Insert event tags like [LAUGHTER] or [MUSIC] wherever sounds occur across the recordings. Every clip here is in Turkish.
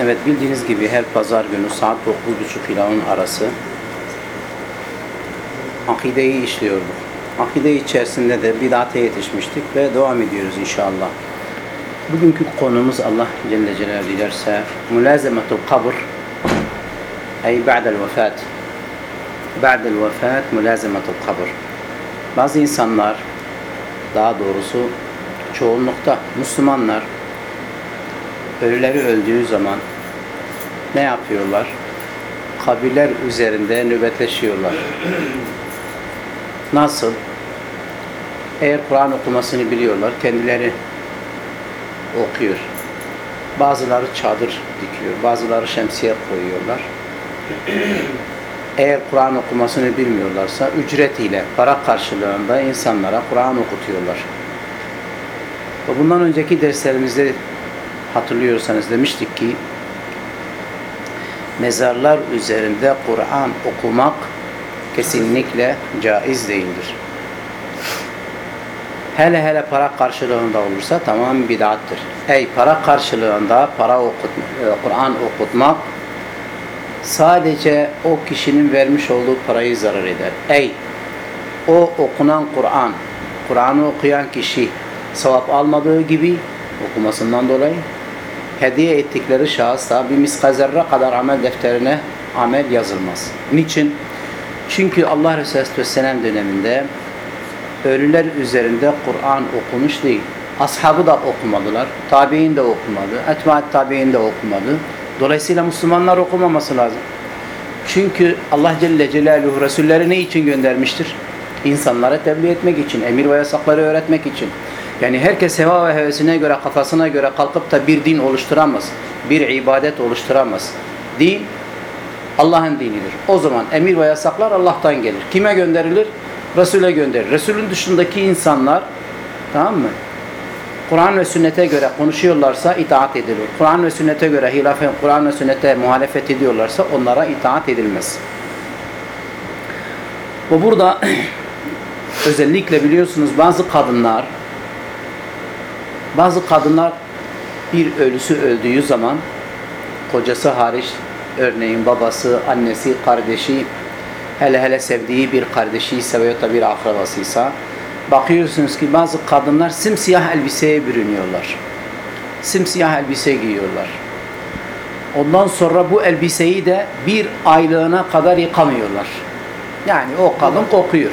Evet bildiğiniz gibi her pazar günü saat 9.30 ile 10 arası akideyi işliyorduk. Akide içerisinde de bid'ate yetişmiştik ve devam ediyoruz inşallah. Bugünkü konumuz Allah Celle Celaluhu dilerse mülazemetul kabr ay ba'del vefat ba'del vefat mülazemetul kabr bazı insanlar daha doğrusu çoğunlukta Müslümanlar ölüleri öldüğü zaman ne yapıyorlar? Kabirler üzerinde nöbetleşiyorlar. Nasıl? Eğer Kur'an okumasını biliyorlar, kendileri okuyor. Bazıları çadır dikiyor, bazıları şemsiye koyuyorlar. Eğer Kur'an okumasını bilmiyorlarsa ücretiyle, para karşılığında insanlara Kur'an okutuyorlar. Bundan önceki derslerimizde hatırlıyorsanız demiştik ki mezarlar üzerinde Kur'an okumak kesinlikle caiz değildir. Hele hele para karşılığında olursa tamam bid'attır. Ey para karşılığında para okutma, Kur'an okutmak sadece o kişinin vermiş olduğu parayı zarar eder. Ey o okunan Kur'an, Kur'an'ı okuyan kişi sevap almadığı gibi okumasından dolayı hediye ettikleri şahısla bir miskazerre kadar amel defterine amel yazılmaz. Niçin? Çünkü Allah Resulü Aleyhisselam döneminde ölüler üzerinde Kur'an okumuş değil. Ashabı da okumadılar. Tabi'in de okumadı. Etmaat tabi'in de okumadı. Dolayısıyla Müslümanlar okumaması lazım. Çünkü Allah Celle Celaluhu Resulleri ne için göndermiştir? İnsanlara tebliğ etmek için, emir ve yasakları öğretmek için. Yani herkes heva ve hevesine göre, kafasına göre kalkıp da bir din oluşturamaz. Bir ibadet oluşturamaz. Din Allah'ın dinidir. O zaman emir ve yasaklar Allah'tan gelir. Kime gönderilir? Resul'e gönderilir. Resul'ün dışındaki insanlar tamam mı? Kur'an ve sünnete göre konuşuyorlarsa itaat edilir. Kur'an ve sünnete göre hilafe, Kur'an ve sünnete muhalefet ediyorlarsa onlara itaat edilmez. Bu burada [CLEARS THROAT] özellikle biliyorsunuz bazı kadınlar bazı kadınlar bir ölüsü öldüğü zaman kocası hariç örneğin babası, annesi, kardeşi hele hele sevdiği bir kardeşi ise veya da bir akrabasıysa bakıyorsunuz ki bazı kadınlar simsiyah elbiseye bürünüyorlar. Simsiyah elbise giyiyorlar. Ondan sonra bu elbiseyi de bir aylığına kadar yıkamıyorlar. Yani o kadın kokuyor.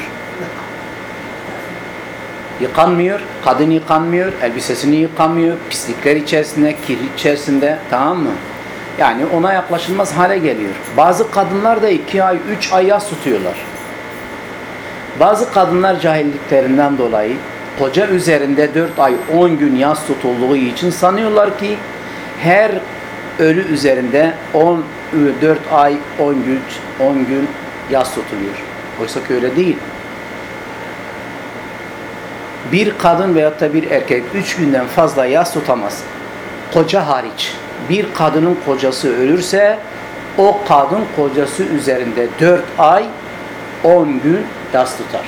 Yıkanmıyor, kadın yıkanmıyor, elbisesini yıkamıyor, pislikler içerisinde, kir içerisinde tamam mı? Yani ona yaklaşılmaz hale geliyor. Bazı kadınlar da iki ay, üç ay yas tutuyorlar. Bazı kadınlar cahilliklerinden dolayı koca üzerinde dört ay, on gün yas tutulduğu için sanıyorlar ki her ölü üzerinde on dört ay, on gün, on gün yas tutuluyor. Oysa ki öyle değil. Bir kadın veyahut da bir erkek üç günden fazla yas tutamaz. Koca hariç bir kadının kocası ölürse o kadın kocası üzerinde 4 ay 10 gün yas tutar.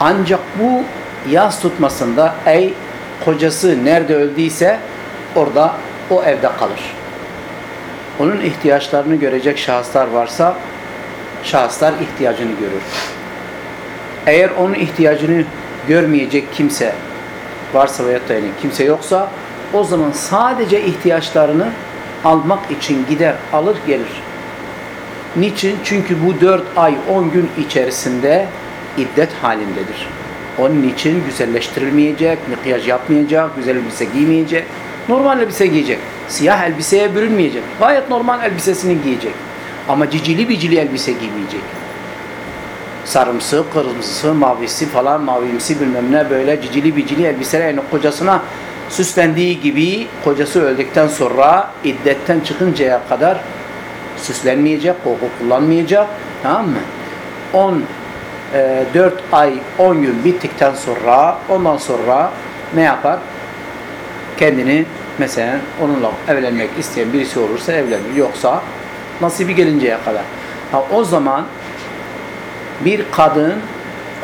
Ancak bu yas tutmasında ey kocası nerede öldüyse orada o evde kalır. Onun ihtiyaçlarını görecek şahıslar varsa şahıslar ihtiyacını görür. Eğer onun ihtiyacını görmeyecek kimse varsa veyahut da yani kimse yoksa o zaman sadece ihtiyaçlarını almak için gider, alır gelir. Niçin? Çünkü bu dört ay, on gün içerisinde iddet halindedir. Onun için güzelleştirilmeyecek, mikyaj yapmayacak, güzel elbise giymeyecek, normal elbise giyecek. Siyah elbiseye bürünmeyecek. Gayet normal elbisesini giyecek. Ama cicili bicili elbise giymeyecek. Sarımsı, kırmızısı, mavisi falan, mavimsi bilmem ne böyle cicili bicili elbiseler yani kocasına süslendiği gibi kocası öldükten sonra iddetten çıkıncaya kadar süslenmeyecek, koku kullanmayacak. Tamam mı? 10 e, 4 ay 10 gün bittikten sonra ondan sonra ne yapar? Kendini mesela onunla evlenmek isteyen birisi olursa evlenir. Yoksa nasibi gelinceye kadar. Ha, o zaman bir kadın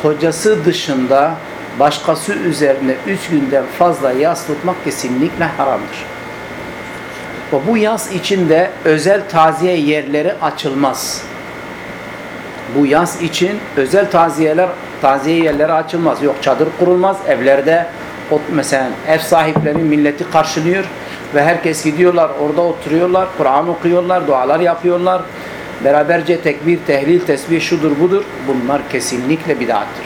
kocası dışında başkası üzerine üç günden fazla yas tutmak kesinlikle haramdır. Ve bu yas içinde özel taziye yerleri açılmaz. Bu yas için özel taziyeler, taziye yerleri açılmaz. Yok çadır kurulmaz. Evlerde mesela ev sahipleri milleti karşılıyor ve herkes gidiyorlar orada oturuyorlar, Kur'an okuyorlar, dualar yapıyorlar. Beraberce tekbir, tehlil, tesbih şudur budur. Bunlar kesinlikle bid'attır.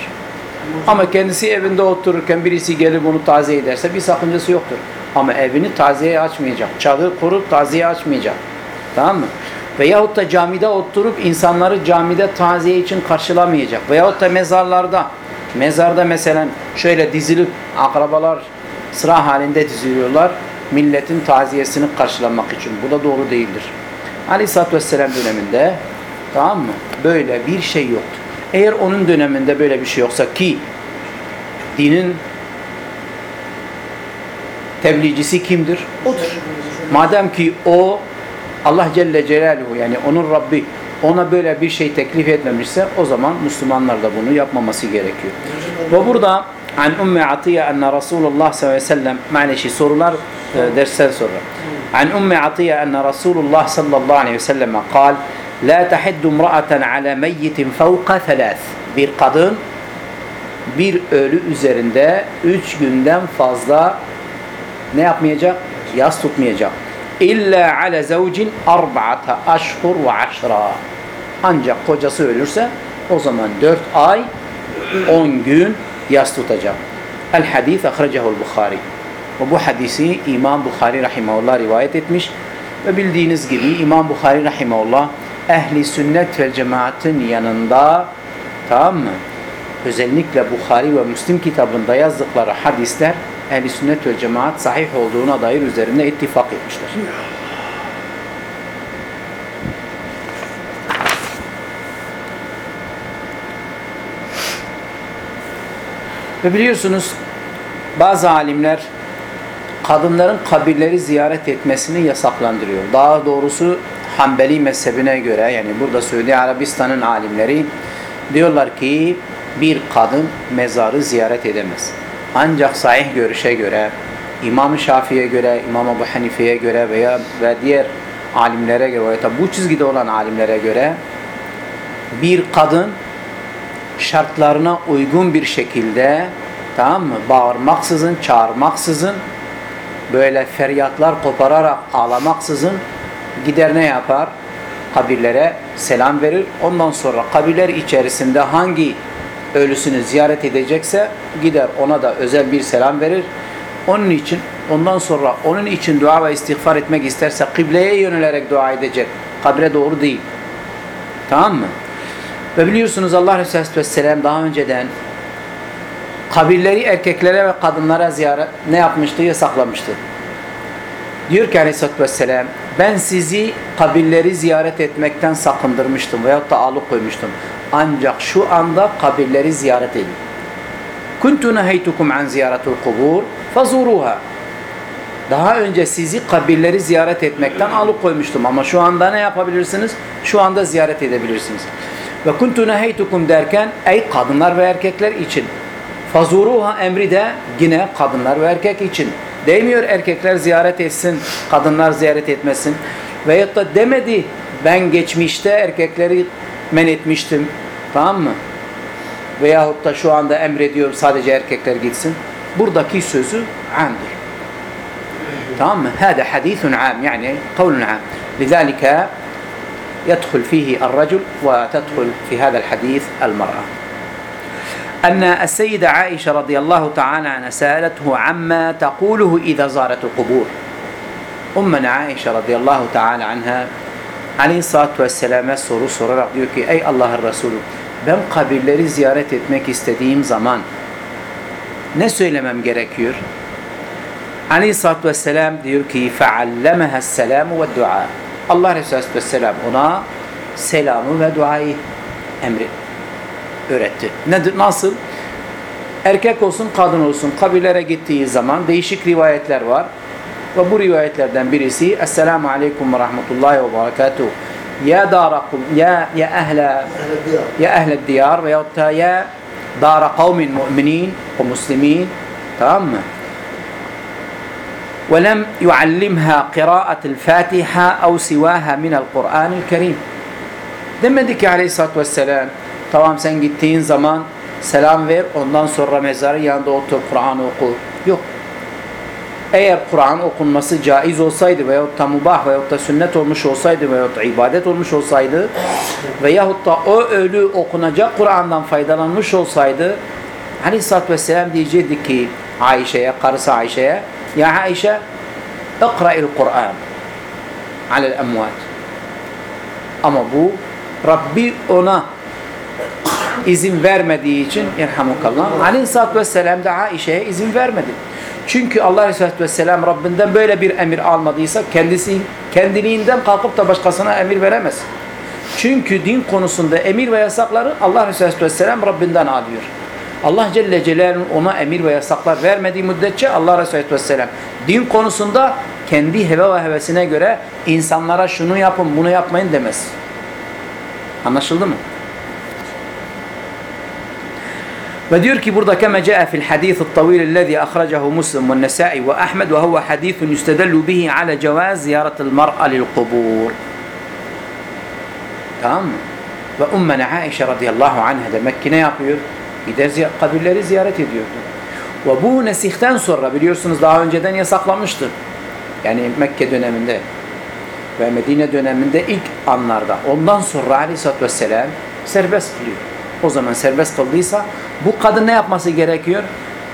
Ama kendisi evinde otururken birisi gelip bunu taziye ederse bir sakıncası yoktur. Ama evini taziyeye açmayacak. Çadır kurup taziye açmayacak. Tamam mı? Veyahut da camide oturup insanları camide taziye için karşılamayacak. Veyahut da mezarlarda, mezarda mesela şöyle dizilip akrabalar sıra halinde diziliyorlar. Milletin taziyesini karşılamak için. Bu da doğru değildir. Aleyhisselatü Vesselam döneminde tamam mı? Böyle bir şey yoktu. Eğer onun döneminde böyle bir şey yoksa ki dinin tebliğcisi kimdir? Odur. Madem ki o Allah Celle Celaluhu yani onun Rabbi ona böyle bir şey teklif etmemişse o zaman Müslümanlar da bunu yapmaması gerekiyor. Ve burada an Ümmü Atiye enne Resulullah sallallahu aleyhi ve sellem maneşi sorular e, dersten sonra. An Ümmü Atiye enne Resulullah sallallahu aleyhi ve sellem kal La tahiddu imra'aten ala meyyitin fevka thalath. Bir kadın bir ölü üzerinde üç günden fazla ne yapmayacak? Yas tutmayacak. İlla ala zavcin arba'ata aşhur ve aşra. Ancak kocası ölürse o zaman dört ay on gün yas tutacak. El hadis ahrecehu'l Bukhari. Ve bu hadisi İmam Bukhari rahimahullah rivayet etmiş. Ve bildiğiniz gibi İmam Bukhari rahimahullah ehli sünnet ve cemaatin yanında tamam mı? Özellikle Bukhari ve Müslim kitabında yazdıkları hadisler ehli sünnet ve cemaat sahih olduğuna dair üzerinde ittifak etmişler. Ve biliyorsunuz bazı alimler kadınların kabirleri ziyaret etmesini yasaklandırıyor. Daha doğrusu Hanbeli mezhebine göre yani burada Suudi Arabistan'ın alimleri diyorlar ki bir kadın mezarı ziyaret edemez. Ancak sahih görüşe göre İmam-ı Şafii'ye göre, İmam Ebu Hanife'ye göre veya ve diğer alimlere göre veya bu çizgide olan alimlere göre bir kadın şartlarına uygun bir şekilde tamam mı? Bağırmaksızın, çağırmaksızın böyle feryatlar kopararak ağlamaksızın gider ne yapar? Kabirlere selam verir. Ondan sonra kabirler içerisinde hangi ölüsünü ziyaret edecekse gider ona da özel bir selam verir. Onun için ondan sonra onun için dua ve istiğfar etmek isterse kıbleye yönelerek dua edecek. Kabre doğru değil. Tamam mı? Ve biliyorsunuz Allah Resulü Vesselam daha önceden kabirleri erkeklere ve kadınlara ziyaret ne yapmıştı? Yasaklamıştı. Diyor ki Aleyhisselatü Vesselam ben sizi kabirleri ziyaret etmekten sakındırmıştım veyahut da alıkoymuştum. Ancak şu anda kabirleri ziyaret edin. Kuntu neheytukum an ziyaretul kubur fazuruha. Daha önce sizi kabirleri ziyaret etmekten alıkoymuştum ama şu anda ne yapabilirsiniz? Şu anda ziyaret edebilirsiniz. Ve kuntu derken ey kadınlar ve erkekler için. Fazuruha emri de yine kadınlar ve erkek için. Değmiyor erkekler ziyaret etsin, kadınlar ziyaret etmesin. Veyahut da demedi ben geçmişte erkekleri men etmiştim. Tamam mı? Veyahut da şu anda emrediyor sadece erkekler gitsin. Buradaki sözü amdır. tamam mı? هذا حديث عام يعني قول عام لذلك يدخل فيه الرجل وتدخل في هذا الحديث المرأة أن السيدة عائشة رضي الله تعالى عنها سألته عما تقوله إذا زارت القبور أمنا عائشة رضي الله تعالى عنها Aleyhisselatü Vesselam'a soru sorarak diyor ki ey Allah'ın Resulü ben kabirleri ziyaret etmek istediğim zaman ne söylemem gerekiyor? Aleyhisselatü Vesselam diyor ki فَعَلَّمَهَا السَّلَامُ وَالدُّعَى Allah Resulü Aleyhisselam ona selamı ve duayı emri öğretti. Nedir? Nasıl? Erkek olsun, kadın olsun kabirlere gittiği zaman değişik rivayetler var. Ve bu rivayetlerden birisi Esselamu Aleyküm ve Rahmetullahi ve Berekatuhu Ya darakum, ya, ya ehle ya ehle diyar veyahut da ya dara kavmin mu'minin ve muslimin tamam mı? ولم يعلمها قراءة الفاتحة أو سواها من القرآن الكريم demedi ki aleyhissalatü vesselam Tamam sen gittiğin zaman selam ver ondan sonra mezarın yanında otur Kur'an oku. Yok. Eğer Kur'an okunması caiz olsaydı veyahut da mubah veyahut da sünnet olmuş olsaydı veyahut da ibadet olmuş olsaydı veyahut da o ölü okunacak Kur'an'dan faydalanmış olsaydı Aleyhisselatü Vesselam diyecekti ki Ayşe'ye, karısı Ayşe'ye Ya Ayşe, ikra'il Kur'an alel emvat. Ama bu Rabbi ona izin vermediği için irhamukallah Aleyhisselatü Vesselam da Aişe'ye izin vermedi. Çünkü Allah Aleyhisselatü Vesselam Rabbinden böyle bir emir almadıysa kendisi kendiliğinden kalkıp da başkasına emir veremez. Çünkü din konusunda emir ve yasakları Allah Aleyhisselatü Vesselam Rabbinden alıyor. Allah Celle Celaluhu'nun ona emir ve yasaklar vermediği müddetçe Allah Aleyhisselatü Vesselam din konusunda kendi heve ve hevesine göre insanlara şunu yapın bunu yapmayın demez. Anlaşıldı mı? Ve diyor ki burada kema caa fil hadis الطويل الذي أخرجه مسلم والنسائي وأحمد وهو حديث يستدل به على جواز زيارة المرأة للقبور. Tamam mı? Ve Ummena Aişe radıyallahu anha demek ki ne yapıyor? Gider ziy kabirleri ziyaret ediyordu. Ve bu nesihten sonra biliyorsunuz daha önceden yasaklamıştı. Yani Mekke döneminde ve Medine döneminde ilk anlarda. Ondan sonra aleyhissalatü vesselam serbest kılıyor. O zaman serbest kıldıysa bu kadın ne yapması gerekiyor?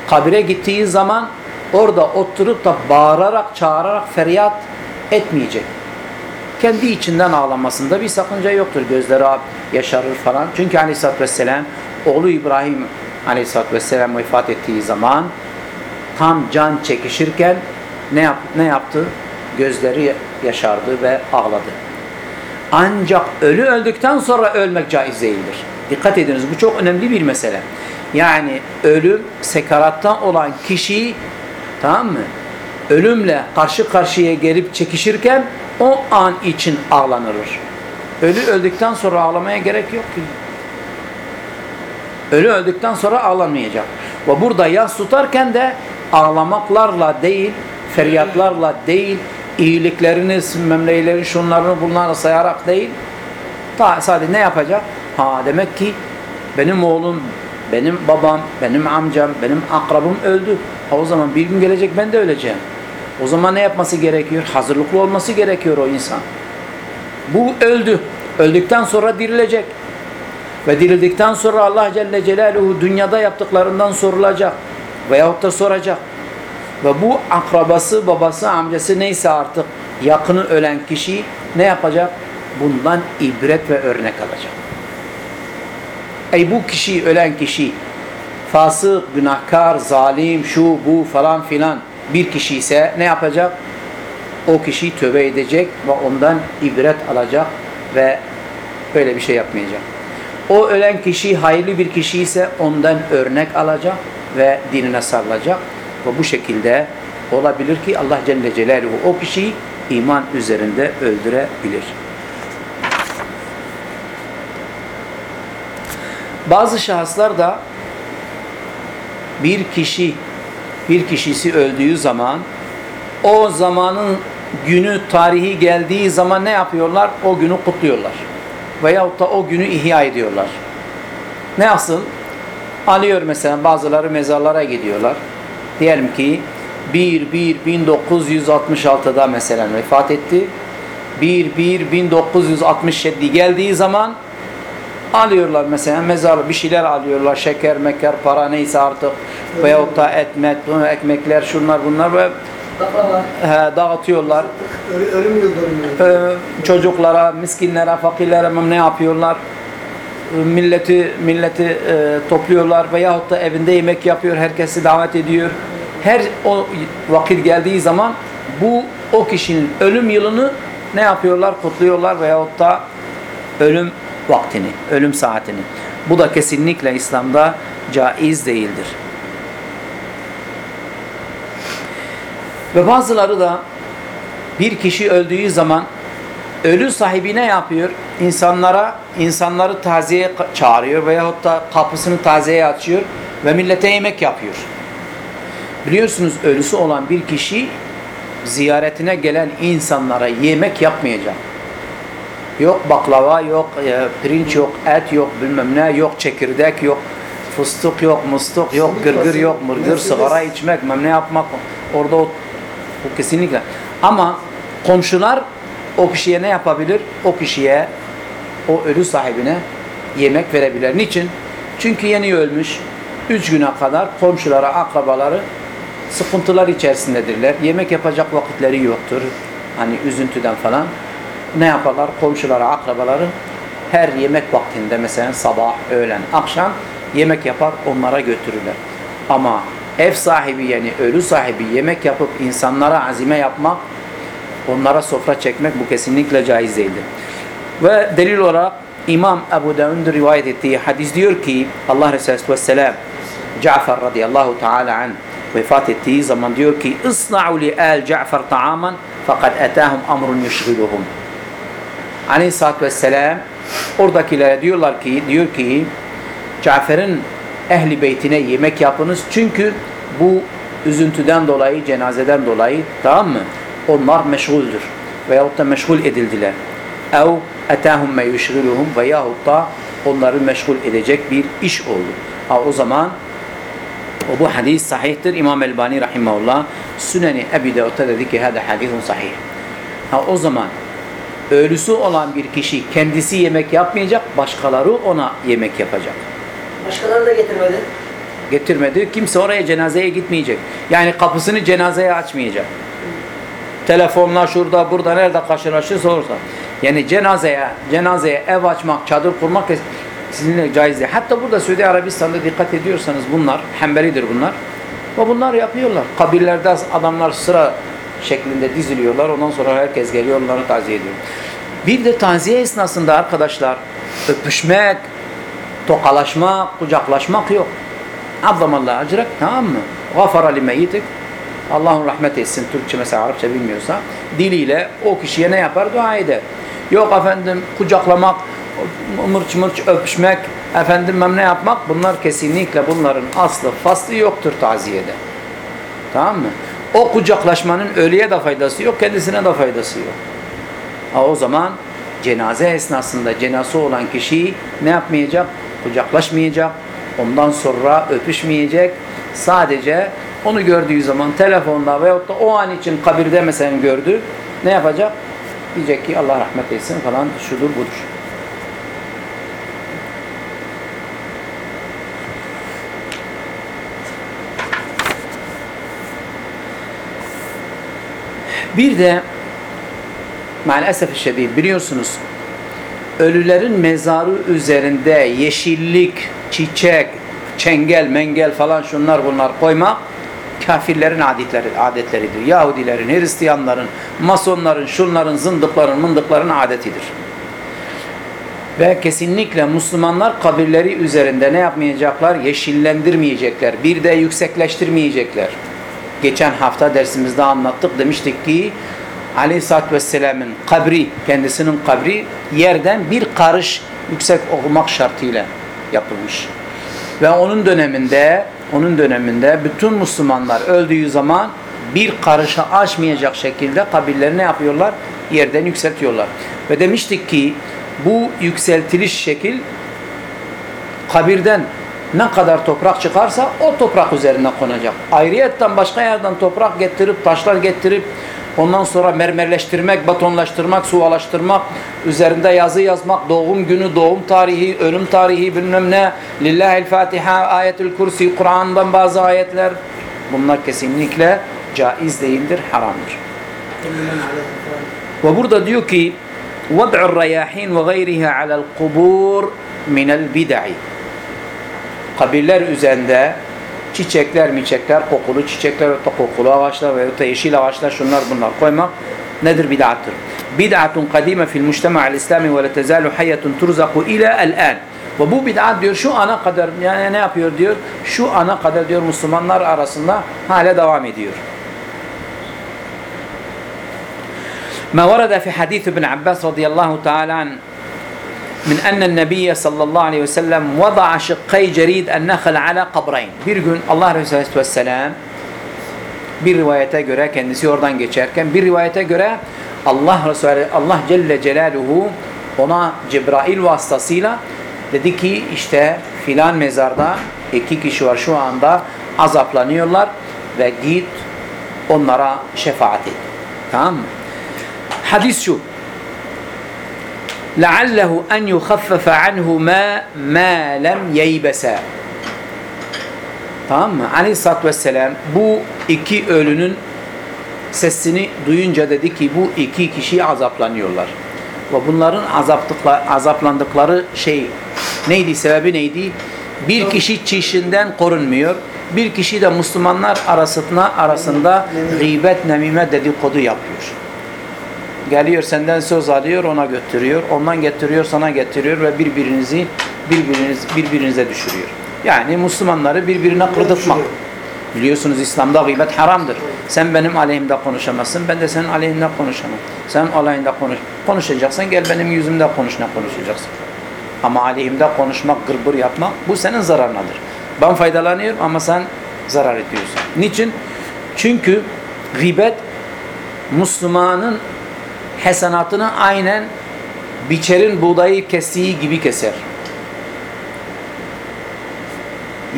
Kabire gittiği zaman orada oturup da bağırarak, çağırarak feryat etmeyecek. Kendi içinden ağlamasında bir sakınca yoktur. Gözleri yaşarır falan. Çünkü aleyhissalatü vesselam oğlu İbrahim aleyhissalatü vesselam vefat ettiği zaman tam can çekişirken ne, yap ne yaptı? Gözleri yaşardı ve ağladı. Ancak ölü öldükten sonra ölmek caiz değildir. Dikkat ediniz bu çok önemli bir mesele. Yani ölüm sekarattan olan kişi tamam mı? Ölümle karşı karşıya gelip çekişirken o an için ağlanır. Ölü öldükten sonra ağlamaya gerek yok ki. Ölü öldükten sonra ağlamayacak. Ve burada yas tutarken de ağlamaklarla değil, feryatlarla değil, iyiliklerini, memleyleri, şunlarını bunları sayarak değil, ta sadece ne yapacak? Ha demek ki benim oğlum, benim babam, benim amcam, benim akrabım öldü. Ha o zaman bir gün gelecek ben de öleceğim. O zaman ne yapması gerekiyor? Hazırlıklı olması gerekiyor o insan. Bu öldü. Öldükten sonra dirilecek. Ve dirildikten sonra Allah Celle Celaluhu dünyada yaptıklarından sorulacak. Veyahut da soracak. Ve bu akrabası, babası, amcası neyse artık yakını ölen kişi ne yapacak? Bundan ibret ve örnek alacak. Ey bu kişi, ölen kişi fasık, günahkar, zalim, şu, bu falan filan bir kişi ise ne yapacak? O kişi tövbe edecek ve ondan ibret alacak ve böyle bir şey yapmayacak. O ölen kişi hayırlı bir kişi ise ondan örnek alacak ve dinine sarılacak. Ve bu şekilde olabilir ki Allah Celle Celaluhu o kişiyi iman üzerinde öldürebilir. Bazı şahıslar da bir kişi bir kişisi öldüğü zaman o zamanın günü tarihi geldiği zaman ne yapıyorlar? O günü kutluyorlar. Veyahut da o günü ihya ediyorlar. Ne asıl? Alıyor mesela bazıları mezarlara gidiyorlar. Diyelim ki 1-1-1966'da mesela vefat etti. 1-1-1967 geldiği zaman alıyorlar mesela mezar bir şeyler alıyorlar. Şeker, meker, para neyse artık. Veyahut da etmet, ekmekler, şunlar bunlar ve he, dağıtıyorlar. Ölüm yıldönümü. Ee, çocuklara, miskinlere, fakirlere ne yapıyorlar? Milleti milleti e, topluyorlar veyahut da evinde yemek yapıyor, herkesi davet ediyor. Her o vakit geldiği zaman bu o kişinin ölüm yılını ne yapıyorlar? Kutluyorlar veyahut da ölüm vaktini, ölüm saatini. Bu da kesinlikle İslam'da caiz değildir. Ve bazıları da bir kişi öldüğü zaman ölü sahibi ne yapıyor? İnsanlara, insanları taziyeye çağırıyor veyahut da kapısını taziyeye açıyor ve millete yemek yapıyor. Biliyorsunuz ölüsü olan bir kişi ziyaretine gelen insanlara yemek yapmayacak. Yok baklava, yok e, pirinç, yok et, yok bilmem ne, yok çekirdek, yok fıstık, yok mıstık, yok gırgır, yok mırgır, sigara içmek, bilmem ne yapmak. Orada o, bu kesinlikle. Ama komşular o kişiye ne yapabilir? O kişiye, o ölü sahibine yemek verebilir. Niçin? Çünkü yeni ölmüş. Üç güne kadar komşulara, akrabaları sıkıntılar içerisindedirler. Yemek yapacak vakitleri yoktur. Hani üzüntüden falan. Ne yaparlar? Komşulara, akrabaları her yemek vaktinde mesela sabah, öğlen, akşam yemek yapar onlara götürürler. Ama ev sahibi yani ölü sahibi yemek yapıp insanlara azime yapmak, onlara sofra çekmek bu kesinlikle caiz değildir. Ve delil olarak İmam Ebu Davud'un rivayet ettiği hadis diyor ki Allah Resulü Vesselam Cafer radıyallahu teala anh vefat ettiği zaman diyor ki li al Cafer ta'aman fakat etahum amrun yushghiluhum Aleyhisselatü Vesselam oradakilere diyorlar ki diyor ki Cafer'in ehli beytine yemek yapınız çünkü bu üzüntüden dolayı cenazeden dolayı tamam mı? Onlar meşguldür veyahut da meşgul edildiler. Ev etahum me yushghiluhum veyahut da onları meşgul edecek bir iş oldu. Ha, o zaman o bu hadis sahihtir. İmam Elbani rahimahullah Süneni Ebi Davud'da dedi ki hada hadisun sahih. Ha, o zaman ölüsü olan bir kişi kendisi yemek yapmayacak, başkaları ona yemek yapacak. Başkaları da getirmedi. Getirmedi. Kimse oraya cenazeye gitmeyecek. Yani kapısını cenazeye açmayacak. Telefonla şurada burada nerede karşılaşırsa olursa. Yani cenazeye, cenazeye ev açmak, çadır kurmak sizinle caiz değil. Hatta burada Suudi Arabistan'da dikkat ediyorsanız bunlar, hembelidir bunlar. Ve bunlar yapıyorlar. Kabirlerde adamlar sıra şeklinde diziliyorlar. Ondan sonra herkes geliyor onları taziye ediyor. Bir de taziye esnasında arkadaşlar öpüşmek, tokalaşmak, kucaklaşmak yok. Azzamallah ecrek tamam mı? Gafara li meyyitik. Allah'ın rahmet etsin. Türkçe mesela Arapça bilmiyorsa diliyle o kişiye ne yapar? Dua eder. Yok efendim kucaklamak, mırç mırç öpüşmek, efendim ne yapmak bunlar kesinlikle bunların aslı faslı yoktur taziyede. Tamam mı? O kucaklaşmanın ölüye de faydası yok, kendisine de faydası yok. Ha, o zaman cenaze esnasında cenası olan kişi ne yapmayacak? Kucaklaşmayacak, ondan sonra öpüşmeyecek. Sadece onu gördüğü zaman telefonda veyahut da o an için kabirde mesela gördü. Ne yapacak? Diyecek ki Allah rahmet etsin falan şudur budur. Bir de maalesef şiddet biliyorsunuz ölülerin mezarı üzerinde yeşillik, çiçek, çengel, mengel falan şunlar bunlar koymak kafirlerin adetleri, adetleridir. Yahudilerin, Hristiyanların, masonların, şunların, zındıkların, mındıkların adetidir. Ve kesinlikle Müslümanlar kabirleri üzerinde ne yapmayacaklar? Yeşillendirmeyecekler. Bir de yüksekleştirmeyecekler. Geçen hafta dersimizde anlattık. Demiştik ki Aleyhisselatü Vesselam'ın kabri, kendisinin kabri yerden bir karış yüksek olmak şartıyla yapılmış. Ve onun döneminde onun döneminde bütün Müslümanlar öldüğü zaman bir karışa aşmayacak şekilde kabirlerini yapıyorlar? Yerden yükseltiyorlar. Ve demiştik ki bu yükseltiliş şekil kabirden ne kadar toprak çıkarsa o toprak üzerine konacak. Ayrıyetten başka yerden toprak getirip, taşlar getirip ondan sonra mermerleştirmek, betonlaştırmak, suvalaştırmak, üzerinde yazı yazmak, doğum günü, doğum tarihi, ölüm tarihi bilmem ne, Lillahil Fatiha, Ayetül Kursi, Kur'an'dan bazı ayetler bunlar kesinlikle caiz değildir, haramdır. Ve burada diyor ki وَضْعُ الرَّيَاحِينَ وَغَيْرِهَا عَلَى الْقُبُورِ مِنَ الْبِدَعِ kabirler üzerinde çiçekler, miçekler, kokulu çiçekler, öte kokulu ağaçlar ve öte yeşil ağaçlar şunlar bunlar koymak nedir bid'attır? Bid'atun kadime fil mujtema'il İslami ve la tezalu hayyatun turzaku ila el-an. Ve bu bid'at diyor şu ana kadar yani ne yapıyor diyor? Şu ana kadar diyor Müslümanlar arasında hala devam ediyor. Ma varada fi hadis İbn Abbas radıyallahu taala anhu min ennen nebiyye sallallahu aleyhi ve sellem vada'a şıkkay cerid en ala kabrayn. Bir gün Allah Resulü vesselam bir rivayete göre kendisi oradan geçerken bir rivayete göre Allah Resulü Allah Celle Celaluhu ona Cebrail vasıtasıyla dedi ki işte filan mezarda iki kişi var şu anda azaplanıyorlar ve git onlara şefaat et. Tamam mı? Hadis şu. لعله أن يخفف عنه ما ما لم ييبسا Tamam mı? Aleyhisselatü Vesselam bu iki ölünün sesini duyunca dedi ki bu iki kişi azaplanıyorlar. Ve bunların azaptıkla, azaplandıkları şey neydi? Sebebi neydi? Bir kişi çişinden korunmuyor. Bir kişi de Müslümanlar arasında arasında gıybet, nemime dedikodu yapıyor. Geliyor senden söz alıyor ona götürüyor. Ondan getiriyor sana getiriyor ve birbirinizi birbiriniz birbirinize düşürüyor. Yani Müslümanları birbirine kırdırtmak. Biliyorsunuz İslam'da gıybet haramdır. Sen benim aleyhimde konuşamazsın. Ben de senin aleyhinde konuşamam. Sen aleyhinde konuş. Konuşacaksan gel benim yüzümde konuş ne konuşacaksın. Ama aleyhimde konuşmak, gırbır yapmak bu senin zararınadır. Ben faydalanıyorum ama sen zarar ediyorsun. Niçin? Çünkü gıybet Müslümanın hesanatını aynen biçerin buğdayı kestiği gibi keser.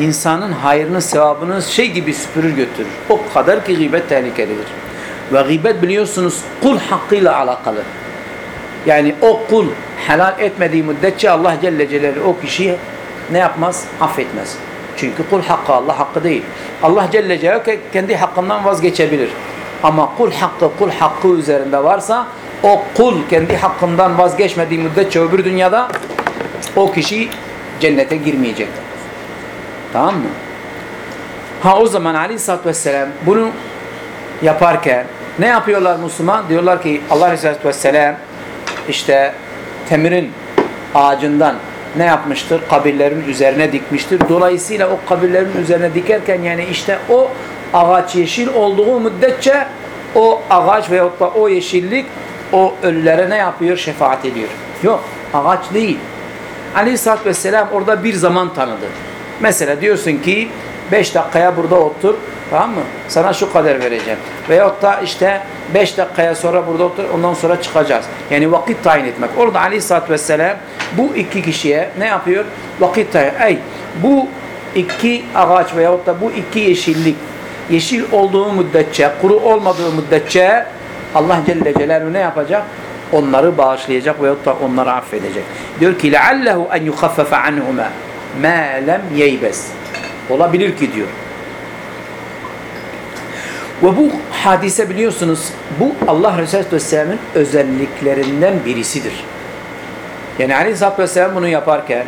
İnsanın hayrını, sevabını şey gibi süpürür götürür. O kadar ki gıybet tehlikelidir. Ve gıybet biliyorsunuz kul hakkıyla alakalı. Yani o kul helal etmediği müddetçe Allah Celle Celaluhu o kişiyi ne yapmaz? Affetmez. Çünkü kul hakkı Allah hakkı değil. Allah Celle Celaluhu kendi hakkından vazgeçebilir. Ama kul hakkı kul hakkı üzerinde varsa o kul kendi hakkından vazgeçmediği müddetçe öbür dünyada o kişi cennete girmeyecek. Tamam mı? Ha o zaman Aleyhisselatü Vesselam bunu yaparken ne yapıyorlar Müslüman? Diyorlar ki Allah Aleyhisselatü Vesselam işte temirin ağacından ne yapmıştır? Kabirlerin üzerine dikmiştir. Dolayısıyla o kabirlerin üzerine dikerken yani işte o ağaç yeşil olduğu müddetçe o ağaç veyahut da o yeşillik o ölülere ne yapıyor? Şefaat ediyor. Yok. Ağaç değil. Aleyhisselatü Vesselam orada bir zaman tanıdı. Mesela diyorsun ki 5 dakikaya burada otur. Tamam mı? Sana şu kadar vereceğim. Veyahut da işte 5 dakikaya sonra burada otur. Ondan sonra çıkacağız. Yani vakit tayin etmek. Orada Aleyhisselatü Vesselam bu iki kişiye ne yapıyor? Vakit tayin. Ey bu iki ağaç veyahut da bu iki yeşillik yeşil olduğu müddetçe, kuru olmadığı müddetçe Allah Celle Celaluhu ne yapacak? Onları bağışlayacak veyahut da onları affedecek. Diyor ki لَعَلَّهُ اَنْ يُخَفَّفَ عَنْهُمَا مَا لَمْ يَيْبَسْ Olabilir ki diyor. Ve bu hadise biliyorsunuz bu Allah Resulü Aleyhisselam'ın özelliklerinden birisidir. Yani Aleyhisselatü Vesselam bunu yaparken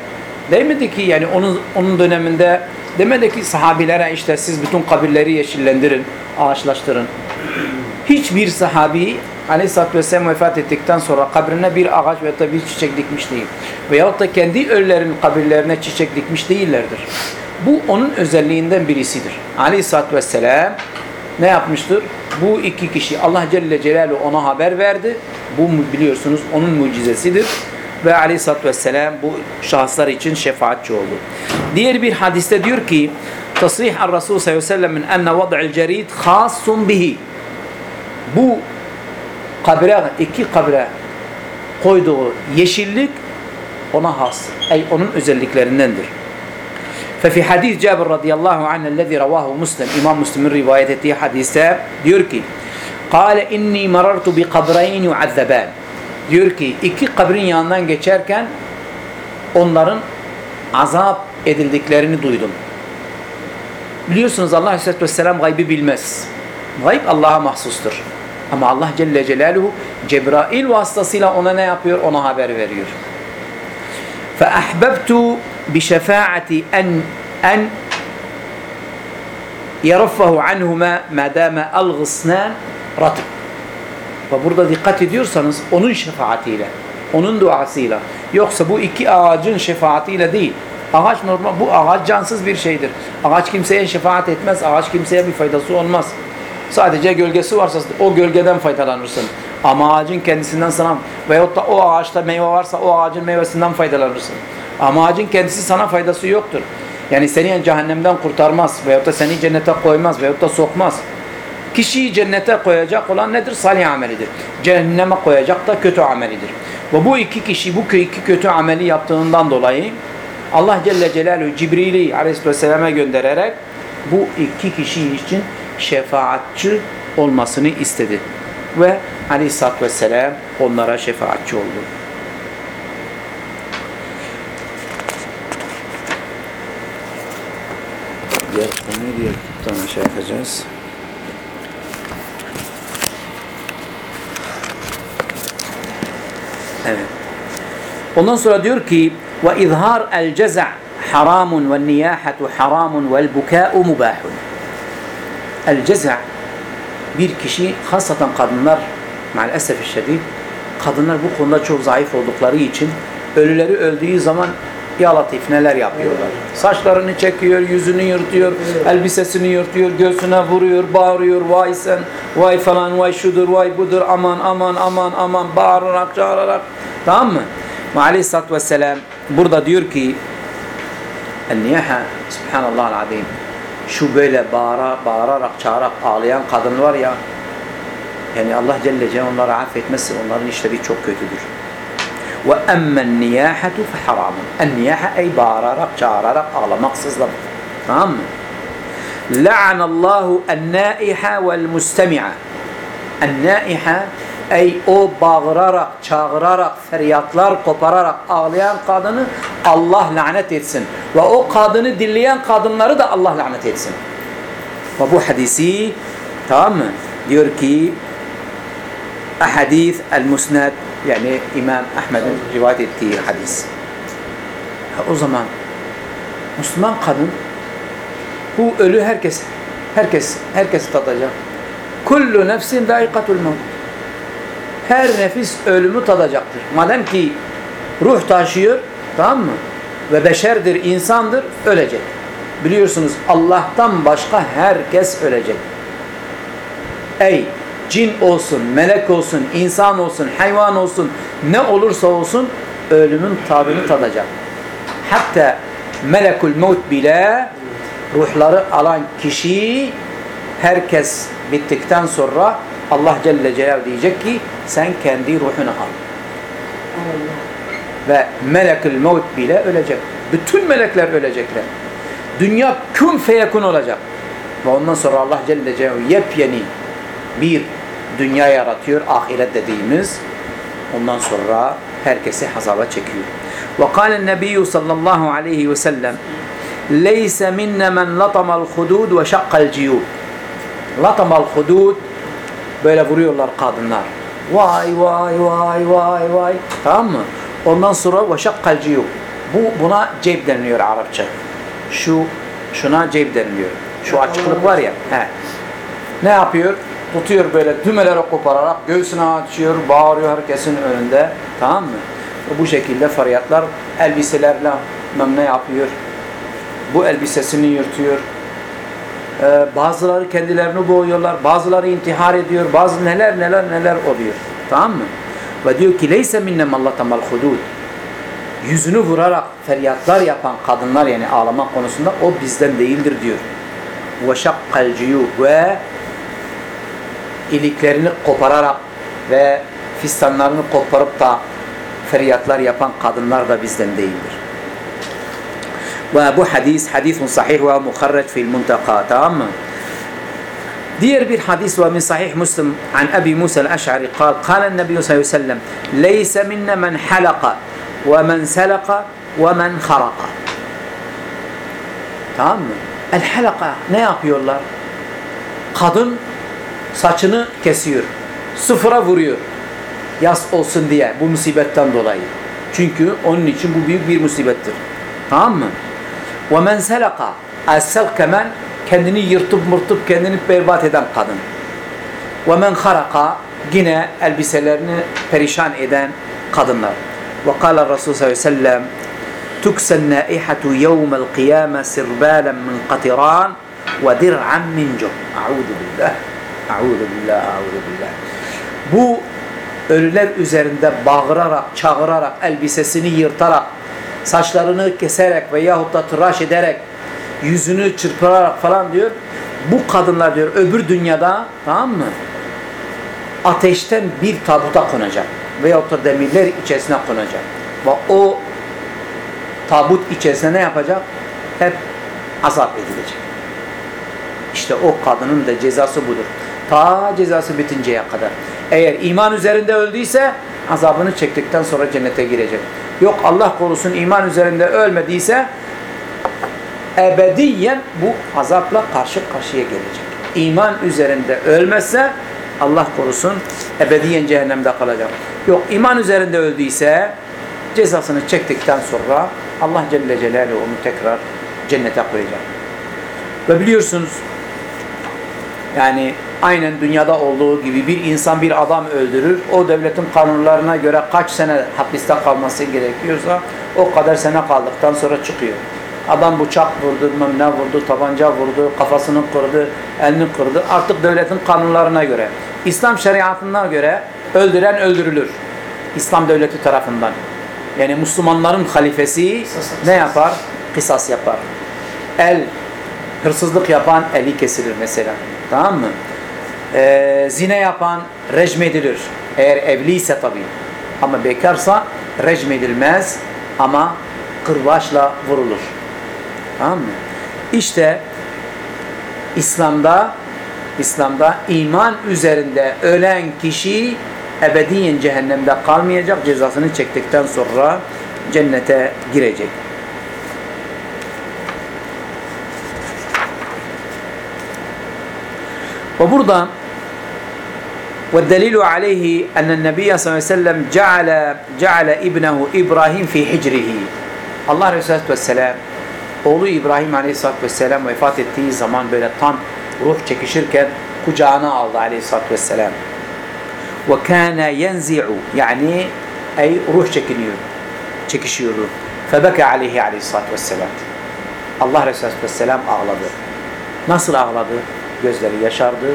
demedi ki yani onun, onun döneminde demedi ki sahabilere işte siz bütün kabirleri yeşillendirin, ağaçlaştırın. Hiçbir sahabi Aleyhisselatü Vesselam vefat ettikten sonra kabrine bir ağaç veya da bir çiçek dikmiş değil. Veyahut da kendi ölülerin kabirlerine çiçek dikmiş değillerdir. Bu onun özelliğinden birisidir. Aleyhisselatü Vesselam ne yapmıştır? Bu iki kişi Allah Celle Celaluhu ona haber verdi. Bu biliyorsunuz onun mucizesidir. Ve Aleyhisselatü Vesselam bu şahıslar için şefaatçi oldu. Diğer bir hadiste diyor ki Tasrih al-Resul sallallahu aleyhi ve sellem min enne vad'il cerid khasun bihi bu kabre, iki kabre koyduğu yeşillik ona has. Ey onun özelliklerindendir. Fefi hadis Cabir radıyallahu anh'ellezî ravahu Müslim İmam Müslim'in rivayet ettiği hadiste diyor ki: "Kâle inni marartu bi kabrayn yu'azzabân." Diyor ki iki kabrin yanından geçerken onların azap edildiklerini duydum. Biliyorsunuz Allah Aleyhisselatü Vesselam gaybi bilmez. Gayb Allah'a mahsustur. Ama Allah Celle Celaluhu Cebrail vasıtasıyla ona ne yapıyor? Ona haber veriyor. فَأَحْبَبْتُ بِشَفَاعَةِ أَنْ أَنْ يَرَفَّهُ عَنْهُمَا مَا دَامَ الْغِصْنَانِ رَتِبٍ Ve burada dikkat ediyorsanız onun şefaatiyle, onun duasıyla. Yoksa bu iki ağacın şefaatiyle değil. Ağaç normal, bu ağaç cansız bir şeydir. Ağaç kimseye şefaat etmez, ağaç kimseye bir faydası olmaz. Sadece gölgesi varsa o gölgeden faydalanırsın. Ama ağacın kendisinden sana veyahut da o ağaçta meyve varsa o ağacın meyvesinden faydalanırsın. Ama ağacın kendisi sana faydası yoktur. Yani seni cehennemden kurtarmaz veyahut da seni cennete koymaz veyahut da sokmaz. Kişiyi cennete koyacak olan nedir? Salih amelidir. Cehenneme koyacak da kötü amelidir. Ve bu iki kişi bu iki kötü ameli yaptığından dolayı Allah Celle Celaluhu Cibril'i Aleyhisselam'a göndererek bu iki kişi için şefaatçi olmasını istedi. Ve Aleyhisselatü Vesselam onlara şefaatçi oldu. Diğer konuyu diğer kitaptan şey yapacağız. Evet. Ondan sonra diyor ki ve izhar el ceza haramun ve niyahatu haramun vel buka'u mubahun. El ceza bir kişi hasaten kadınlar maalesef şiddet kadınlar bu konuda çok zayıf oldukları için ölüleri öldüğü zaman ya latif neler yapıyorlar. Saçlarını çekiyor, yüzünü yırtıyor, elbisesini yırtıyor, göğsüne vuruyor, bağırıyor, vay sen, vay falan, vay şudur, vay budur, aman aman aman aman bağırarak, çağırarak. Tamam mı? Ve aleyhissalatü vesselam burada diyor ki El-niyaha, subhanallah azim şu böyle bağıra, bağırarak, çağırarak ağlayan kadın var ya yani Allah Celle Celle onları affetmezse onların işleri çok kötüdür. Ve emmen niyahatu fe haramun. En niyaha ey bağırarak, çağırarak, ağlamak, sızlamak. Tamam mı? La'anallahu en-naiha vel mustemi'a. En-naiha ey o bağırarak, çağırarak, feryatlar kopararak ağlayan kadını Allah lanet etsin. Ve o kadını dinleyen kadınları da Allah lanet etsin. Ve bu hadisi tamam mı? Diyor ki ahadith el-musnad yani İmam Ahmed'in rivayet ettiği hadis. Ha, o zaman Müslüman kadın bu ölü herkes herkes herkes tadacak. Kullu nefsin daikatul maut. Her nefis ölümü tadacaktır. Madem ki ruh taşıyor, tamam mı? Ve beşerdir, insandır, ölecek. Biliyorsunuz Allah'tan başka herkes ölecek. Ey cin olsun, melek olsun, insan olsun, hayvan olsun, ne olursa olsun ölümün tadını tadacak. Hatta melekul mevt bile ruhları alan kişi herkes bittikten sonra Allah Celle Celaluhu diyecek ki sen kendi ruhunu al. Ve melekul mevt bile ölecek. Bütün melekler ölecekler. Dünya kün feyekun olacak. Ve ondan sonra Allah Celle Celaluhu yepyeni bir dünya yaratıyor, ahiret dediğimiz. Ondan sonra herkesi hazaba çekiyor. Ve kâlen nebiyyü sallallahu aleyhi ve sellem minne men latamal hudud ve şakkal ciyub. Latamal hudud böyle vuruyorlar kadınlar. Vay vay vay vay vay. Tamam mı? Ondan sonra ve şakkal ciyub. Bu buna ceb deniliyor Arapça. Şu şuna ceb deniliyor. Şu açıklık var ya. He. Ne yapıyor? tutuyor böyle dümeleri kopararak göğsüne açıyor, bağırıyor herkesin önünde. Tamam mı? Bu şekilde feryatlar elbiselerle ne yapıyor? Bu elbisesini yırtıyor. Ee, bazıları kendilerini boğuyorlar, bazıları intihar ediyor, bazı neler neler neler oluyor. Tamam mı? Ve diyor ki leyse minne mallatamal hudud. Yüzünü vurarak feryatlar yapan kadınlar yani ağlamak konusunda o bizden değildir diyor. Ve şakkal ve iliklerini kopararak ve fistanlarını koparıp da feryatlar yapan kadınlar da bizden değildir. Ve bu hadis hadisun sahih ve muharrac fil muntaka tamam mı? Diğer bir hadis ve min sahih Müslim an Ebi Musa el-Eş'ari قال قال النبي صلى الله عليه وسلم ليس منا من حلق ومن سلق ومن خرق Tamam mı? El halaka ne yapıyorlar? Kadın saçını kesiyor. Sıfıra vuruyor. Yas olsun diye bu musibetten dolayı. Çünkü onun için bu büyük bir musibettir. Tamam mı? وَمَنْ سَلَقَ السَّلْ kemen kendini yırtıp mırtıp kendini berbat eden kadın. وَمَنْ خَرَقَ Yine elbiselerini perişan eden kadınlar. وقال الرسول صلى الله عليه وسلم تكسى النائحة يوم القيامة سربالا من قطران ودرعا من جب أعوذ بالله أعوذ بالله أعوذ بالله Bu ölüler üzerinde bağırarak, çağırarak, elbisesini yırtarak, saçlarını keserek veyahut da tıraş ederek, yüzünü çırpırarak falan diyor. Bu kadınlar diyor öbür dünyada tamam mı? Ateşten bir tabuta konacak. Veyahut da demirler içerisine konacak. Ve o tabut içerisinde ne yapacak? Hep azap edilecek. İşte o kadının da cezası budur. Ta cezası bitinceye kadar. Eğer iman üzerinde öldüyse azabını çektikten sonra cennete girecek. Yok Allah korusun iman üzerinde ölmediyse ebediyen bu azapla karşı karşıya gelecek. İman üzerinde ölmezse Allah korusun ebediyen cehennemde kalacak. Yok iman üzerinde öldüyse cezasını çektikten sonra Allah Celle Celaluhu onu tekrar cennete koyacak. Ve biliyorsunuz yani aynen dünyada olduğu gibi bir insan bir adam öldürür. O devletin kanunlarına göre kaç sene hapiste kalması gerekiyorsa o kadar sene kaldıktan sonra çıkıyor. Adam bıçak vurdu, ne vurdu, tabanca vurdu, kafasını kırdı, elini kırdı. Artık devletin kanunlarına göre, İslam şeriatına göre öldüren öldürülür. İslam devleti tarafından. Yani Müslümanların halifesi ne yapar? Kısas yapar. El, hırsızlık yapan eli kesilir mesela. Tamam mı? Ee, zine yapan rejim edilir. Eğer evliyse tabii. Ama bekarsa rejim edilmez ama kırbaçla vurulur. Tamam mı? İşte İslam'da İslam'da iman üzerinde ölen kişi ebediyen cehennemde kalmayacak. Cezasını çektikten sonra cennete girecek. Ve burada والدليل عليه أن النبي صلى الله عليه وسلم جعل جعل ابنه إبراهيم في حجره Allah Resulü Vesselam oğlu İbrahim Aleyhisselatü Vesselam vefat ettiği zaman böyle tam ruh çekişirken kucağına aldı Aleyhisselatü Vesselam. Ve kâne yenzi'u yani ey ruh çekiniyor, çekişiyordu. Febeke aleyhi Aleyhisselatü Vesselam. Allah Resulü Vesselam ağladı. Nasıl ağladı? Gözleri yaşardı.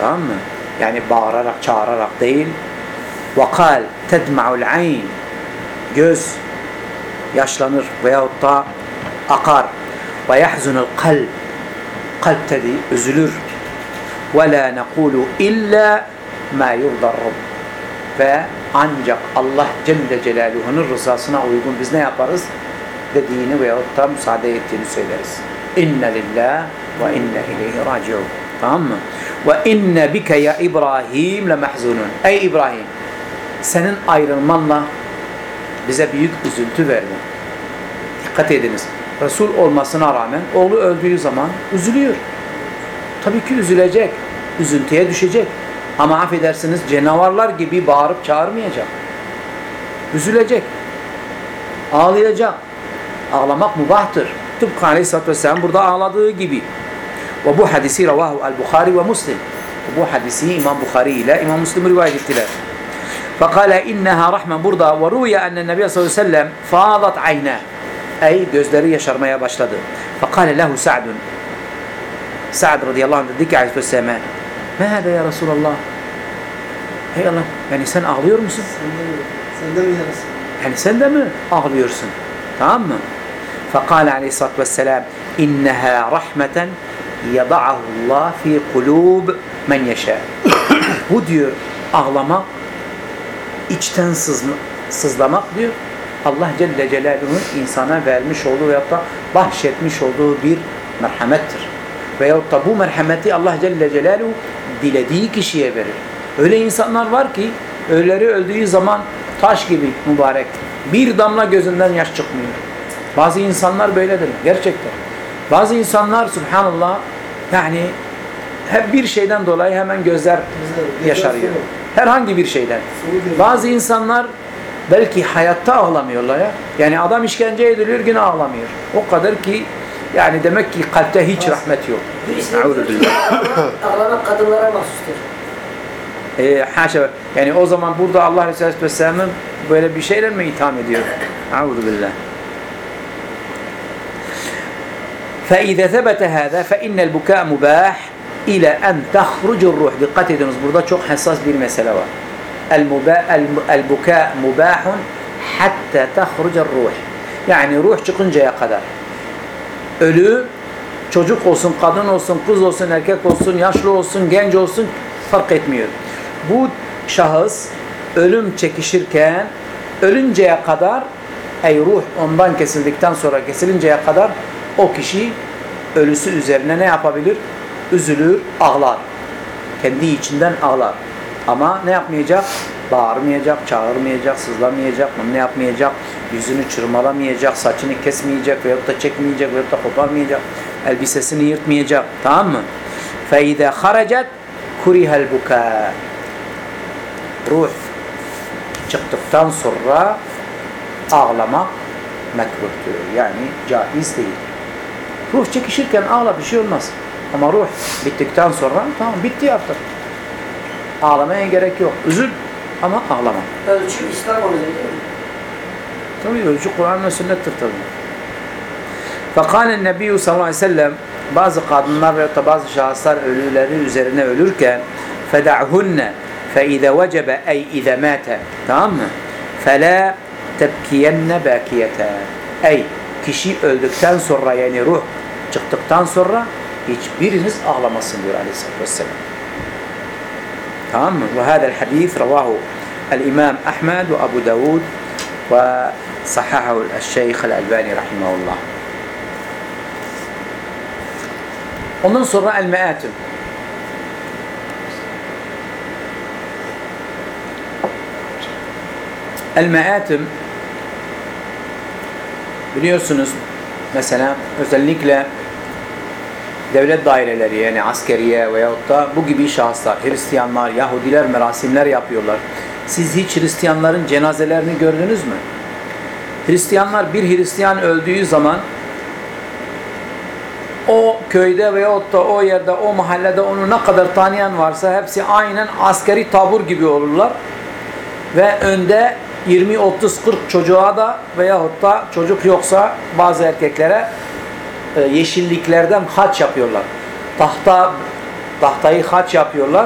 Tamam mı? Yani bağırarak, çağırarak değil. وَقَالْ تَدْمَعُ الْعَيْنِ Göz yaşlanır veyahut da akar. وَيَحْزُنُ الْقَلْبِ Kalp dedi, üzülür. وَلَا نَقُولُ اِلَّا مَا يُرْضَ الرَّبِّ Ve ancak Allah Celle Celaluhu'nun rızasına uygun biz ne yaparız? Dediğini veyahut da müsaade ettiğini söyleriz. İnne lillah ve inne ileyhi raciun. Tamam mı? Ve inne bike ya İbrahim le mahzunun. Ey İbrahim senin ayrılmanla bize büyük üzüntü verdi. Dikkat ediniz. Resul olmasına rağmen oğlu öldüğü zaman üzülüyor. Tabii ki üzülecek. Üzüntüye düşecek. Ama affedersiniz canavarlar gibi bağırıp çağırmayacak. Üzülecek. Ağlayacak. Ağlamak mubahtır. Tıpkı Aleyhisselatü Vesselam burada ağladığı gibi. Ve bu hadisi ravahu el-Bukhari ve Muslim. Bu hadisi İmam Bukhari ile İmam Müslim rivayet ettiler. Fakale inneha rahmen burada ruya enne Nebi sallallahu aleyhi ve sellem fadat ayna. Ey gözleri yaşarmaya başladı. Fakale lehu Sa'dun. Sa'd radıyallahu anh dedi ki aleyhisselam'a Ma hada ya Resulallah? Ey Allah yani sen ağlıyor musun? Sende mi yarası? Yani sen de mi ağlıyorsun? Tamam mı? Fakale aleyhissalatü vesselam inneha rahmeten yada'ahu Allah fi kulub men yeşâ. Bu diyor ağlamak içten sızma, sızlamak diyor. Allah Celle Celaluhu'nun insana vermiş olduğu veyahut da bahşetmiş olduğu bir merhamettir. Veyahut da bu merhameti Allah Celle Celaluhu dilediği kişiye verir. Öyle insanlar var ki ölüleri öldüğü zaman taş gibi mübarek. Bir damla gözünden yaş çıkmıyor. Bazı insanlar böyledir gerçekten. Bazı insanlar subhanallah yani hep bir şeyden dolayı hemen gözler yaşarıyor. Herhangi bir şeyden. Bazı insanlar belki hayatta ağlamıyorlar ya. Yani adam işkence ediliyor yine ağlamıyor. O kadar ki yani demek ki kalpte hiç rahmet yok. Ağlamak kadınlara mahsustur. E, haşa. Yani o zaman burada Allah Resulü Aleyhisselam'ın böyle bir şeyler mi itham ediyor? Euzu billah. فإذا ثبت هذا فإن البكاء مباح إلى أن تخرج الروح. Dikkat ediniz burada çok hassas bir mesele var. المبا البكاء مباح حتى تخرج الروح. Yani ruh çıkıncaya kadar. Ölü çocuk olsun, kadın olsun, kız olsun, erkek olsun, yaşlı olsun, genç olsun fark etmiyor. Bu şahıs ölüm çekişirken ölünceye kadar ey ruh ondan kesildikten sonra kesilinceye kadar o kişi ölüsü üzerine ne yapabilir? Üzülür, ağlar. Kendi içinden ağlar. Ama ne yapmayacak? Bağırmayacak, çağırmayacak, sızlamayacak, ne yapmayacak? Yüzünü çırmalamayacak, saçını kesmeyecek veyahut da çekmeyecek veyahut da koparmayacak. Elbisesini yırtmayacak. Tamam mı? فَاِذَا خَرَجَتْ كُرِهَ الْبُكَى Ruh çıktıktan sonra ağlamak mekruhtur. Yani caiz değil. Ruh çekişirken ağla bir şey olmaz. Ama ruh bittikten sonra tamam bitti artık. Ağlamaya gerek yok. Üzül ama ağlama. Ölçü İslam olacak değil mi? Tabii ölçü Kur'an ve sünnettir tabii. Fakale Nebi sallallahu aleyhi ve sellem bazı kadınlar ve da bazı şahıslar ölüleri üzerine ölürken feda'hunne fe ize vecebe ey ize mate tamam mı? Fela tebkiyenne bakiyete ey kişi öldükten sonra yani ruh çıktıktan sonra hiçbiriniz ağlamasın diyor aleyhissalatü vesselam. Tamam mı? Ve hadel hadis ravahu el-imam Ahmed ve Abu Davud ve sahahahu el-şeyh el-Albani rahimahullah. Ondan sonra el-me'atüm. El-me'atüm biliyorsunuz mesela özellikle devlet daireleri yani askeriye veyahut da bu gibi şahıslar, Hristiyanlar, Yahudiler merasimler yapıyorlar. Siz hiç Hristiyanların cenazelerini gördünüz mü? Hristiyanlar bir Hristiyan öldüğü zaman o köyde veyahut da o yerde, o mahallede onu ne kadar tanıyan varsa hepsi aynen askeri tabur gibi olurlar. Ve önde 20, 30, 40 çocuğa da veyahut da çocuk yoksa bazı erkeklere e, yeşilliklerden haç yapıyorlar. Tahta tahtayı haç yapıyorlar.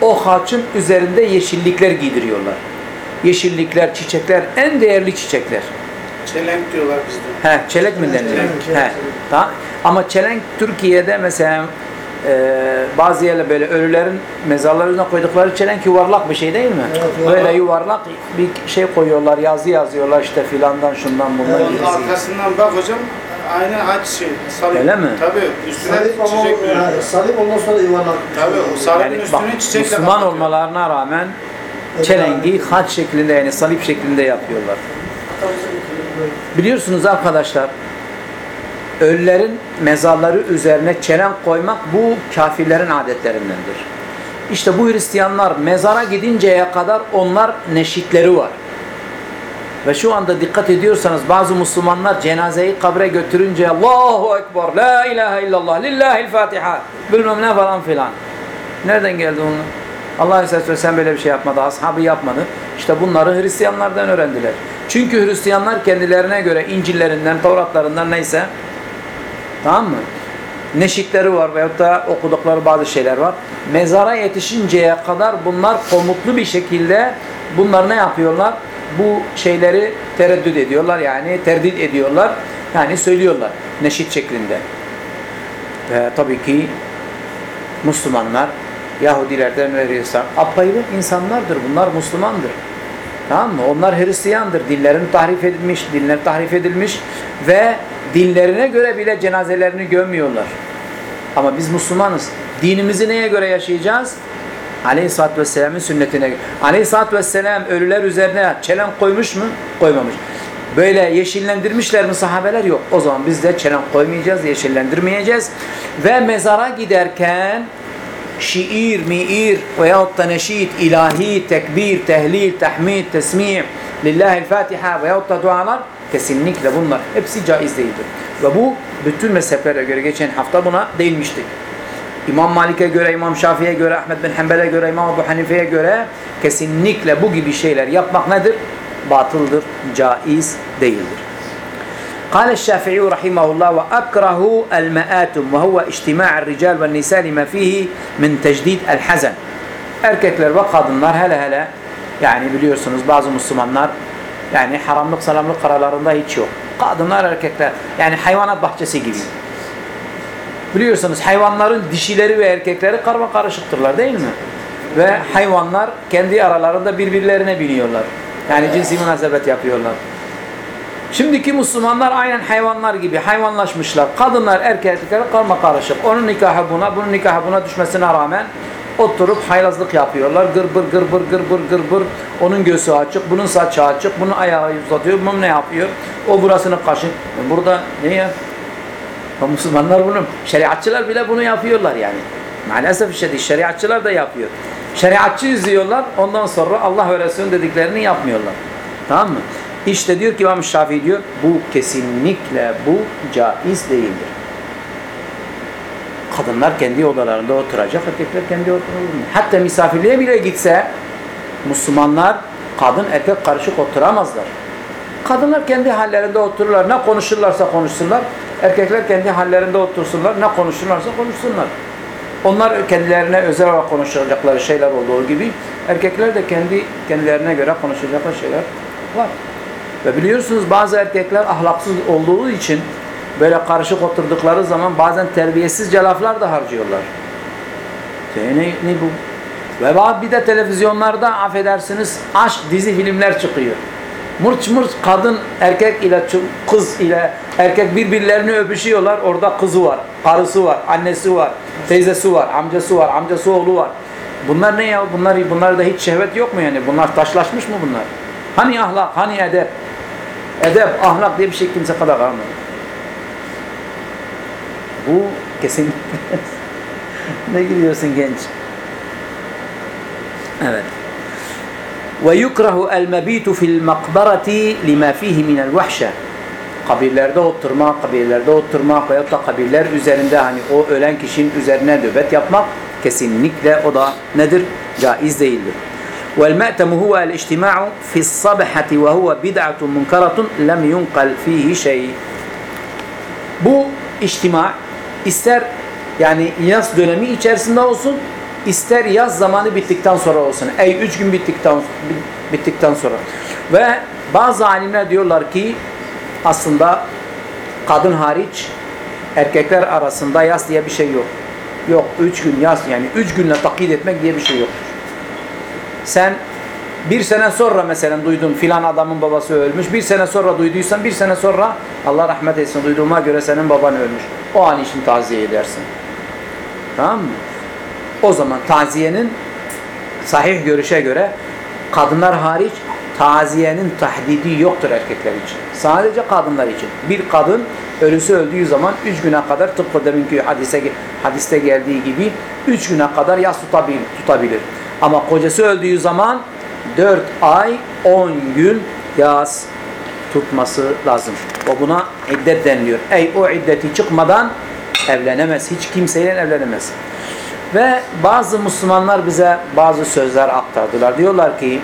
O haçın üzerinde yeşillikler giydiriyorlar. Yeşillikler, çiçekler en değerli çiçekler. Çelenk diyorlar bizde. He, çelek mi deniliyor? Çelenk, He. Tamam. Ama çelenk Türkiye'de mesela e, bazı yerler böyle ölülerin mezarlarına koydukları çelenk yuvarlak bir şey değil mi? Evet, yuvarlak. böyle yuvarlak bir şey koyuyorlar, yazı yazıyorlar işte filandan şundan bundan Evet. Arkasından bak hocam aynı haç şey. Salip. Öyle mi? Tabii üstüne Salip ama çiçek veriyor. ha, salip ondan sonra yuvarlak. Tabii o salibin Yani üstüne bak, çiçekle Müslüman kapatıyor. olmalarına rağmen Evet, çelengi haç şeklinde yani salip şeklinde yapıyorlar. Biliyorsunuz arkadaşlar ölülerin mezarları üzerine çelenk koymak bu kafirlerin adetlerindendir. İşte bu Hristiyanlar mezara gidinceye kadar onlar neşitleri var. Ve şu anda dikkat ediyorsanız bazı Müslümanlar cenazeyi kabre götürünce Allahu Ekber, La ilahe illallah, Lillahil Fatiha, bilmem ne falan filan. Nereden geldi onlar? Allah Aleyhisselatü Vesselam böyle bir şey yapmadı, ashabı yapmadı. İşte bunları Hristiyanlardan öğrendiler. Çünkü Hristiyanlar kendilerine göre İncillerinden, Tevratlarından neyse Tamam mı? Neşitleri var veyahut da okudukları bazı şeyler var. Mezara yetişinceye kadar bunlar komutlu bir şekilde bunlar ne yapıyorlar? Bu şeyleri tereddüt ediyorlar yani terdit ediyorlar. Yani söylüyorlar neşit şeklinde. Ve tabii ki Müslümanlar Yahudilerden ve Hristiyan apayrı insanlardır. Bunlar Müslümandır. Tamam mı? Onlar Hristiyandır. Dinlerini tahrif edilmiş, dinler tahrif edilmiş ve dinlerine göre bile cenazelerini gömmüyorlar. Ama biz Müslümanız. Dinimizi neye göre yaşayacağız? Aleyhisselatü Vesselam'ın sünnetine göre. Aleyhisselatü Vesselam ölüler üzerine çelenk koymuş mu? Koymamış. Böyle yeşillendirmişler mi sahabeler? Yok. O zaman biz de çelenk koymayacağız, yeşillendirmeyeceğiz. Ve mezara giderken şiir, miir veyahut da neşid, ilahi, tekbir, tehlil, tahmid, tesmih, lillahil fatiha veyahut da dualar kesinlikle bunlar hepsi caiz değildir. Ve bu bütün mezheplere göre geçen hafta buna değinmiştik. İmam Malik'e göre, İmam Şafii'ye göre, Ahmet bin Hanbel'e göre, İmam Ebu Hanife'ye göre kesinlikle bu gibi şeyler yapmak nedir? Batıldır, caiz değildir. قال الشافعي رحمه الله وأكره المآتم وهو اجتماع الرجال والنساء لما فيه من تجديد الحزن erkekler ve kadınlar hele hele yani biliyorsunuz bazı Müslümanlar yani haramlık salamlık aralarında hiç yok. Kadınlar erkekler yani hayvanat bahçesi gibi. Biliyorsunuz hayvanların dişileri ve erkekleri karma karışıktırlar değil mi? Ve hayvanlar kendi aralarında birbirlerine biniyorlar. Yani cinsi münasebet yapıyorlar. Şimdiki Müslümanlar aynen hayvanlar gibi hayvanlaşmışlar. Kadınlar erkekler karma karışık. Onun nikahı buna, bunun nikahı buna düşmesine rağmen oturup haylazlık yapıyorlar. Gırbır gırbır gırbır gırbır. Onun göğsü açık, bunun saçı açık, bunun ayağı uzatıyor, bunun ne yapıyor? O burasını kaşın. Burada ne ya? O Müslümanlar bunu, şeriatçılar bile bunu yapıyorlar yani. Maalesef işte şeriatçılar da yapıyor. Şeriatçı izliyorlar, ondan sonra Allah ve Resulü'nün dediklerini yapmıyorlar. Tamam mı? İşte diyor ki İmam Şafii diyor, bu kesinlikle bu caiz değildir. Kadınlar kendi odalarında oturacak, erkekler kendi odalarında. Hatta misafirliğe bile gitse Müslümanlar kadın erkek karışık oturamazlar. Kadınlar kendi hallerinde otururlar. Ne konuşurlarsa konuşsunlar. Erkekler kendi hallerinde otursunlar. Ne konuşurlarsa konuşsunlar. Onlar kendilerine özel olarak konuşacakları şeyler olduğu gibi erkekler de kendi kendilerine göre konuşacakları şeyler var. Ve biliyorsunuz bazı erkekler ahlaksız olduğu için böyle karışık oturdukları zaman bazen terbiyesizce laflar da harcıyorlar. Ne, ne bu? Ve bir de televizyonlarda affedersiniz aşk dizi filmler çıkıyor. Mırç mırç kadın erkek ile kız ile erkek birbirlerini öpüşüyorlar. Orada kızı var, karısı var, annesi var, teyzesi var, amcası var, amcası oğlu var. Bunlar ne ya? Bunlar bunlarda hiç şehvet yok mu yani? Bunlar taşlaşmış mı bunlar? Hani ahlak, hani edep? Edep, ahlak diye bir şey kimse kadar kalmadı. Bu kesinlikle [LAUGHS] ne gülüyorsun genç? Evet. Ve yukrahu el mebitu fil makbarati lima fihi min el vahşe. Kabirlerde oturmak, kabirlerde oturmak veyahut da kabirler üzerinde hani o ölen kişinin üzerine nöbet yapmak kesinlikle o da nedir? Caiz değildir. والمأتم هو الاجتماع في الصبحة وهو بدعة منكرة لم ينقل فيه شيء bu içtima ister yani yaz dönemi içerisinde olsun ister yaz zamanı bittikten sonra olsun. Ey üç gün bittikten bittikten sonra. Ve bazı alimler diyorlar ki aslında kadın hariç erkekler arasında yaz diye bir şey yok. Yok üç gün yaz yani üç günle takyit etmek diye bir şey yoktur. Sen bir sene sonra mesela duydun filan adamın babası ölmüş. Bir sene sonra duyduysan bir sene sonra Allah rahmet etsin duyduğuma göre senin baban ölmüş. O an için taziye edersin. Tamam mı? O zaman taziyenin sahih görüşe göre kadınlar hariç taziyenin tahdidi yoktur erkekler için. Sadece kadınlar için. Bir kadın ölüsü öldüğü zaman üç güne kadar tıpkı deminki hadise, hadiste geldiği gibi üç güne kadar yas tutabilir. tutabilir. Ama kocası öldüğü zaman 4 ay 10 gün yaz tutması lazım. O buna iddet deniliyor. Ey o iddeti çıkmadan evlenemez. Hiç kimseyle evlenemez. Ve bazı Müslümanlar bize bazı sözler aktardılar. Diyorlar ki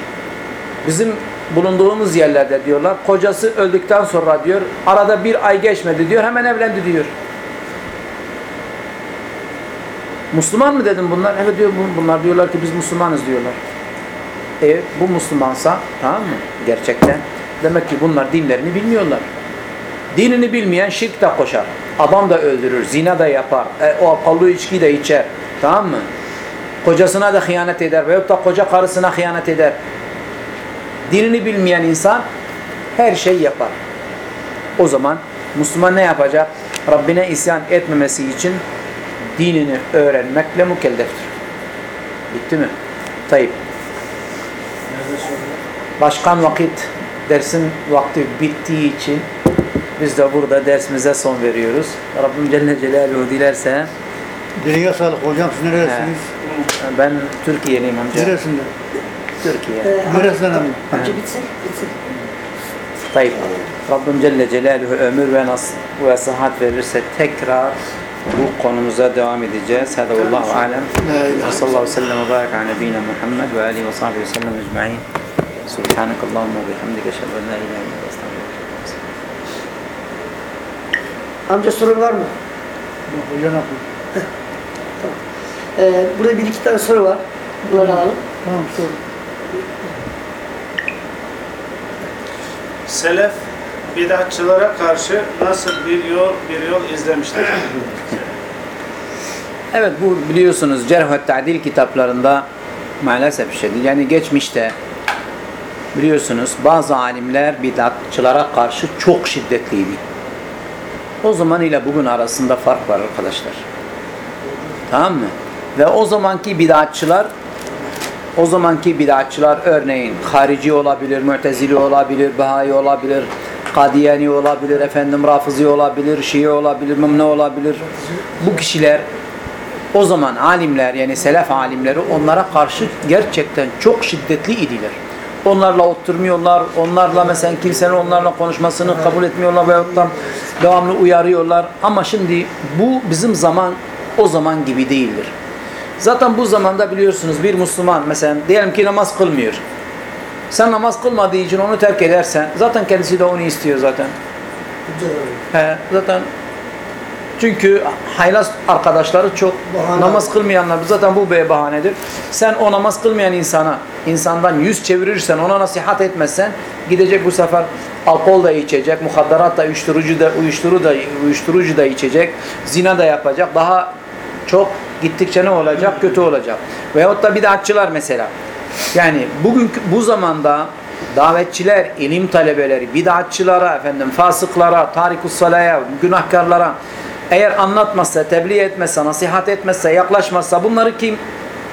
bizim bulunduğumuz yerlerde diyorlar kocası öldükten sonra diyor arada bir ay geçmedi diyor hemen evlendi diyor. Müslüman mı dedim bunlar? Evet diyor bunlar diyorlar ki biz Müslümanız diyorlar. E bu Müslümansa tamam mı? Gerçekten. Demek ki bunlar dinlerini bilmiyorlar. Dinini bilmeyen şirk de koşar. Adam da öldürür, zina da yapar. E, o akallı içki de içer. Tamam mı? Kocasına da hıyanet eder veyahut da koca karısına hıyanet eder. Dinini bilmeyen insan her şey yapar. O zaman Müslüman ne yapacak? Rabbine isyan etmemesi için dinini öğrenmekle mükelleftir. Bitti mi? Tayyip. Başkan vakit dersin vakti bittiği için biz de burada dersimize son veriyoruz. Rabbim Celle Celaluhu dilerse Dileğe sağlık hocam. Siz neresiniz? ben Türkiye'liyim amca. Neresinde? Türkiye. Ee, Neresinden ama? Amca bitsin, bitsin. Tayyip. Rabbim Celle Celaluhu ömür ve nas ve sıhhat verirse tekrar bu konumuza devam edeceğiz. Hadi Allahu alem. Sallallahu aleyhi ve sellem ve barik ala nebiyyina Muhammed ve alihi ve sahbihi ve sellem ecma'in. Subhanak Allahumma ve bihamdike eşhedü en la ilahe illa ente estağfiruke ve Amca sorun var mı? Hoca ne yapıyor? Ee, burada bir iki tane soru var. Bunları alalım. Tamam sor. Selef bidatçılara karşı nasıl bir yol bir yol izlemiştir? Evet bu biliyorsunuz Cerh ve Ta'dil kitaplarında maalesef bir şeydir. Yani geçmişte biliyorsunuz bazı alimler bidatçılara karşı çok şiddetliydi. O zaman ile bugün arasında fark var arkadaşlar. Tamam mı? Ve o zamanki bidatçılar o zamanki bidatçılar örneğin harici olabilir, mütezili olabilir, bahai olabilir, kadiyani olabilir, efendim rafızi olabilir, şii olabilir, mımne olabilir. Bu kişiler o zaman alimler yani selef alimleri onlara karşı gerçekten çok şiddetli idiler. Onlarla oturmuyorlar, onlarla mesela kimsenin onlarla konuşmasını kabul etmiyorlar veyahut da devamlı uyarıyorlar. Ama şimdi bu bizim zaman o zaman gibi değildir. Zaten bu zamanda biliyorsunuz bir Müslüman mesela diyelim ki namaz kılmıyor. Sen namaz kılmadığı için onu terk edersen zaten kendisi de onu istiyor zaten. He, zaten çünkü haylaz arkadaşları çok Bahane. namaz kılmayanlar zaten bu bir bahanedir. Sen o namaz kılmayan insana insandan yüz çevirirsen ona nasihat etmezsen gidecek bu sefer alkol da içecek, muhadderat da uyuşturucu da uyuşturucu da uyuşturucu da içecek, zina da yapacak. Daha çok gittikçe ne olacak? Kötü olacak. Veyahut da bidatçılar mesela. Yani bugünkü bu zamanda davetçiler, ilim talebeleri, bidatçılara, efendim fasıklara, tarikus salaya, günahkarlara eğer anlatmazsa, tebliğ etmezse, nasihat etmezse, yaklaşmazsa bunları kim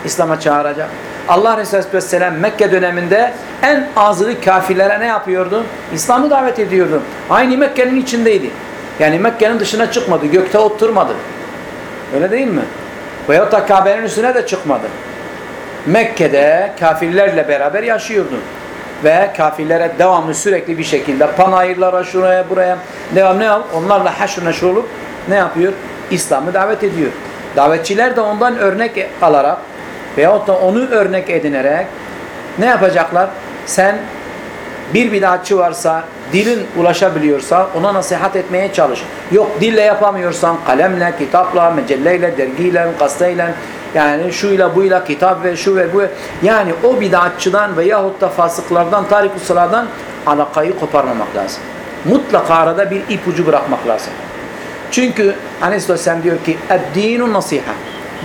İslam'a çağıracak? Allah Resulü Aleyhisselam Mekke döneminde en azılı kafirlere ne yapıyordu? İslam'ı davet ediyordu. Aynı Mekke'nin içindeydi. Yani Mekke'nin dışına çıkmadı, gökte oturmadı. Öyle değil mi? Veyahut da Kabe'nin üstüne de çıkmadı. Mekke'de kafirlerle beraber yaşıyordu. Ve kafirlere devamlı sürekli bir şekilde panayırlara şuraya buraya devam ne? Onlarla haşr neşr olup ne yapıyor? İslam'ı davet ediyor. Davetçiler de ondan örnek alarak veyahut da onu örnek edinerek ne yapacaklar? Sen bir bidatçı varsa, dilin ulaşabiliyorsa ona nasihat etmeye çalış. Yok dille yapamıyorsan kalemle, kitapla, mecelleyle, dergiyle, gazeteyle yani şuyla buyla kitap ve şu ve bu yani o bidatçıdan veyahut da fasıklardan, tarik usulardan alakayı koparmamak lazım. Mutlaka arada bir ipucu bırakmak lazım. Çünkü Aleyhisselam diyor ki Eddinu nasiha.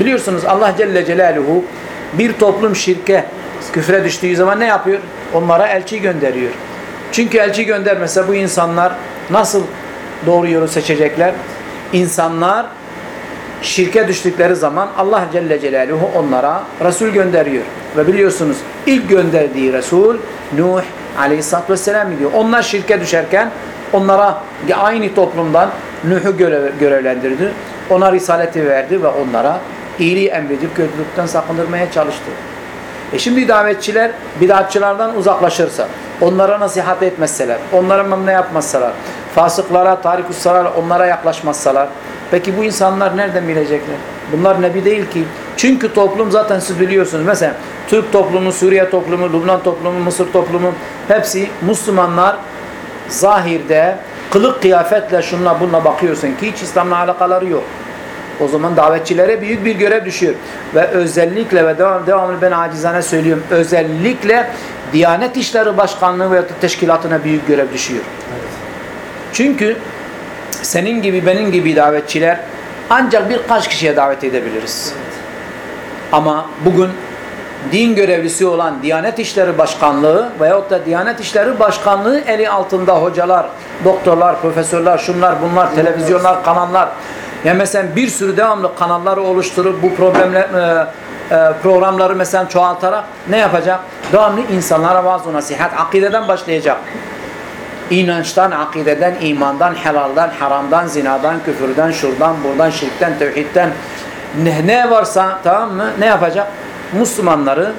Biliyorsunuz Allah Celle Celaluhu bir toplum şirke küfre düştüğü zaman ne yapıyor? Onlara elçi gönderiyor. Çünkü elçi göndermese bu insanlar nasıl doğru yolu seçecekler? İnsanlar şirke düştükleri zaman Allah Celle Celaluhu onlara Resul gönderiyor. Ve biliyorsunuz ilk gönderdiği Resul Nuh Aleyhisselatü Vesselam diyor. Onlar şirke düşerken onlara aynı toplumdan Nuh'u görev, görevlendirdi. Ona risaleti verdi ve onlara iyiliği emredip kötülükten sakındırmaya çalıştı. E şimdi davetçiler bidatçılardan uzaklaşırsa, onlara nasihat etmezseler, onlara memnun yapmazsalar, fasıklara, tarikussalar onlara yaklaşmazsalar, peki bu insanlar nereden bilecekler? Bunlar nebi değil ki. Çünkü toplum zaten siz biliyorsunuz. Mesela Türk toplumu, Suriye toplumu, Lübnan toplumu, Mısır toplumu hepsi Müslümanlar zahirde kılık kıyafetle şunla bununla bakıyorsun ki hiç İslam'la alakaları yok. O zaman davetçilere büyük bir görev düşüyor. Ve özellikle ve devam, devamlı ben acizane söylüyorum. Özellikle Diyanet İşleri Başkanlığı ve teşkilatına büyük görev düşüyor. Çünkü senin gibi benim gibi davetçiler ancak birkaç kişiye davet edebiliriz. Ama bugün din görevlisi olan Diyanet İşleri Başkanlığı veyahut da Diyanet İşleri Başkanlığı eli altında hocalar, doktorlar, profesörler, şunlar, bunlar, televizyonlar, kanallar. Yani mesela bir sürü devamlı kanalları oluşturup bu problemler, e, e, programları mesela çoğaltarak ne yapacak? Devamlı insanlara vaaz nasihat, akideden başlayacak. İnançtan, akideden, imandan, helaldan, haramdan, zinadan, küfürden, şuradan, buradan, şirkten, tevhidden ne, ne varsa tamam mı? Ne yapacak? Müslümanları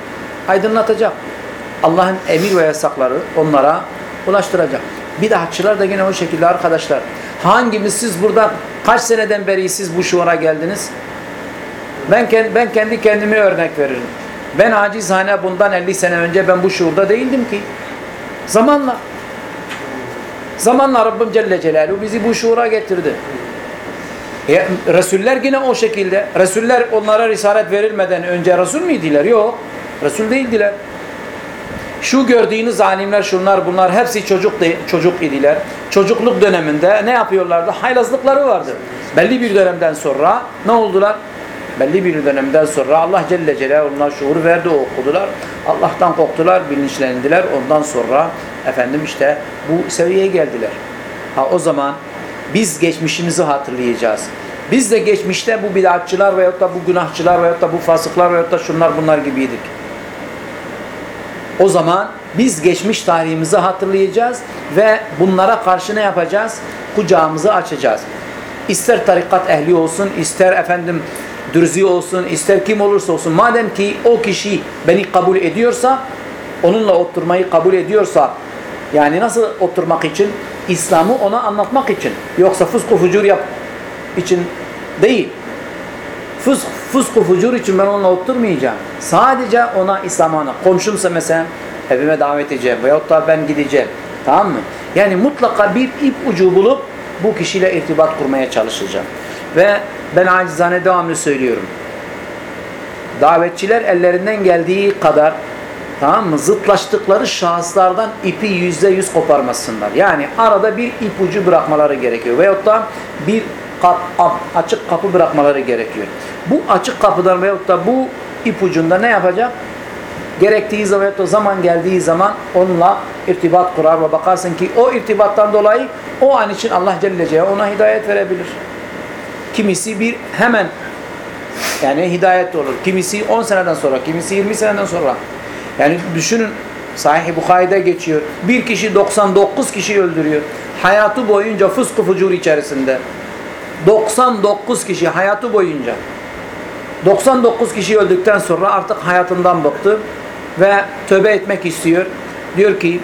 aydınlatacak. Allah'ın emir ve yasakları onlara ulaştıracak. Bidatçılar da yine o şekilde arkadaşlar. Hangimiz siz burada Kaç seneden beri siz bu şuura geldiniz? Ben, ben kendi kendime örnek veririm. Ben acizane bundan 50 sene önce ben bu şuurda değildim ki. Zamanla. Zamanla Rabbim Celle Celaluhu bizi bu şuura getirdi. E, Resuller yine o şekilde. Resuller onlara risalet verilmeden önce Resul müydüler? Yok. Resul değildiler. Şu gördüğünüz alimler şunlar bunlar hepsi çocuk çocuk idiler. Çocukluk döneminde ne yapıyorlardı? Haylazlıkları vardı. Belli bir dönemden sonra ne oldular? Belli bir dönemden sonra Allah Celle Celaluhu onlara şuur verdi, okudular. Allah'tan korktular, bilinçlendiler. Ondan sonra efendim işte bu seviyeye geldiler. Ha o zaman biz geçmişimizi hatırlayacağız. Biz de geçmişte bu bidatçılar veyahut da bu günahçılar veyahut da bu fasıklar veyahut da şunlar bunlar gibiydik. O zaman biz geçmiş tarihimizi hatırlayacağız ve bunlara karşı ne yapacağız? Kucağımızı açacağız. İster tarikat ehli olsun, ister efendim dürzi olsun, ister kim olursa olsun. Madem ki o kişi beni kabul ediyorsa, onunla oturmayı kabul ediyorsa, yani nasıl oturmak için? İslam'ı ona anlatmak için. Yoksa fısk fucur yap için değil. Fısk, fısk fucur için ben onunla oturmayacağım. Sadece ona İslam'ı anlat. Komşumsa mesela evime davet edeceğim veyahut da ben gideceğim. Tamam mı? Yani mutlaka bir ip ucu bulup bu kişiyle irtibat kurmaya çalışacağım. Ve ben acizane devamlı söylüyorum. Davetçiler ellerinden geldiği kadar tamam mı? Zıtlaştıkları şahıslardan ipi yüzde yüz koparmasınlar. Yani arada bir ipucu bırakmaları gerekiyor. Veyahut da bir kap, açık kapı bırakmaları gerekiyor. Bu açık kapıdan veyahut da bu ipucunda ne yapacak? Gerektiği zaman veyahut da zaman geldiği zaman onunla irtibat kurar ve bakarsın ki o irtibattan dolayı o an için Allah Celle Celaluhu ona hidayet verebilir. Kimisi bir hemen yani hidayet olur. Kimisi 10 seneden sonra, kimisi 20 seneden sonra. Yani düşünün Sahih Bukhari'de geçiyor. Bir kişi 99 kişi öldürüyor. Hayatı boyunca fıskı fucur içerisinde. 99 kişi hayatı boyunca. 99 kişi öldükten sonra artık hayatından bıktı ve tövbe etmek istiyor. Diyor ki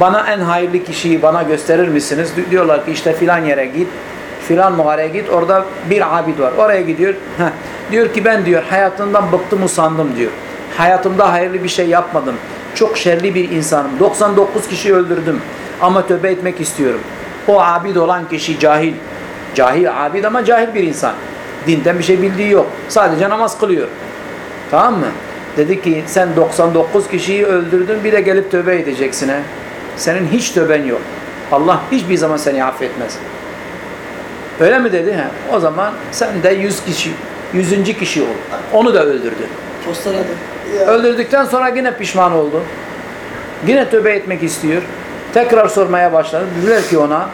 bana en hayırlı kişiyi bana gösterir misiniz? Diyorlar ki işte filan yere git. Filan mağaraya git. Orada bir abid var. Oraya gidiyor. Heh. Diyor ki ben diyor hayatından bıktım usandım diyor. Hayatımda hayırlı bir şey yapmadım. Çok şerli bir insanım. 99 kişi öldürdüm. Ama tövbe etmek istiyorum. O abid olan kişi cahil. Cahil abid ama cahil bir insan. Dinden bir şey bildiği yok. Sadece namaz kılıyor. Tamam mı? Dedi ki sen 99 kişiyi öldürdün bir de gelip tövbe edeceksin he. Senin hiç tövben yok. Allah hiçbir zaman seni affetmez. Öyle mi dedi? He. O zaman sen de 100 kişi, 100. kişi ol. Onu da öldürdü. Postaladı. Öldürdükten sonra yine pişman oldu. Yine tövbe etmek istiyor. Tekrar sormaya başladı. Dediler ki ona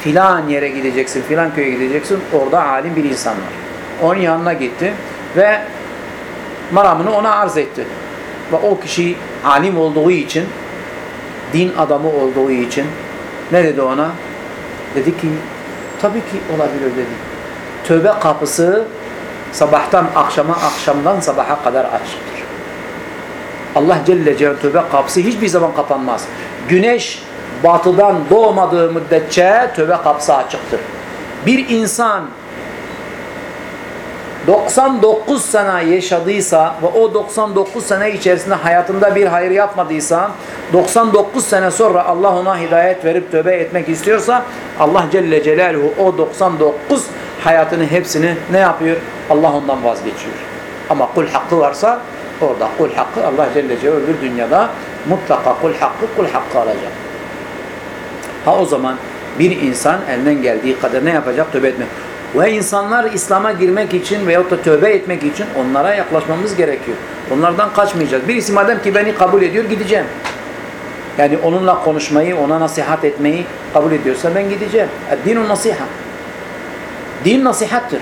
filan yere gideceksin, filan köye gideceksin. Orada alim bir insan var. Onun yanına gitti ve maramını ona arz etti. Ve o kişi alim olduğu için, din adamı olduğu için ne dedi ona? Dedi ki tabii ki olabilir dedi. Tövbe kapısı sabahtan akşama, akşamdan sabaha kadar açıktır. Allah Celle Celaluhu tövbe kapısı hiçbir zaman kapanmaz. Güneş batıdan doğmadığı müddetçe tövbe kapısı açıktır. Bir insan 99 sene yaşadıysa ve o 99 sene içerisinde hayatında bir hayır yapmadıysa 99 sene sonra Allah ona hidayet verip tövbe etmek istiyorsa Allah Celle Celaluhu o 99 hayatını hepsini ne yapıyor? Allah ondan vazgeçiyor. Ama kul hakkı varsa orada kul hakkı Allah Celle Celaluhu öbür dünyada mutlaka kul hakkı kul hakkı alacak. Ha o zaman bir insan elinden geldiği kadar ne yapacak? Tövbe etmek. Ve insanlar İslam'a girmek için veyahut da tövbe etmek için onlara yaklaşmamız gerekiyor. Onlardan kaçmayacağız. Birisi madem ki beni kabul ediyor gideceğim. Yani onunla konuşmayı, ona nasihat etmeyi kabul ediyorsa ben gideceğim. Dinu nasiha. Din nasihattir.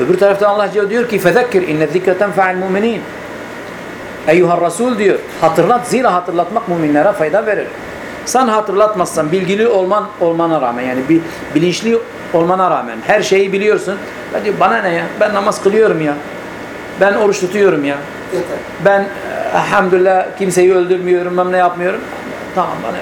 Öbür tarafta Allah diyor ki fezekkir inne zikre tenfa'al muminin. Eyyuhar Resul diyor. Hatırlat zira hatırlatmak müminlere fayda verir. Sen hatırlatmazsan bilgili olman olmana rağmen yani bir bilinçli olmana rağmen her şeyi biliyorsun. Ben diyor, bana ne ya? Ben namaz kılıyorum ya. Ben oruç tutuyorum ya. Yeter. Ben elhamdülillah kimseyi öldürmüyorum, ben ne yapmıyorum. Tamam bana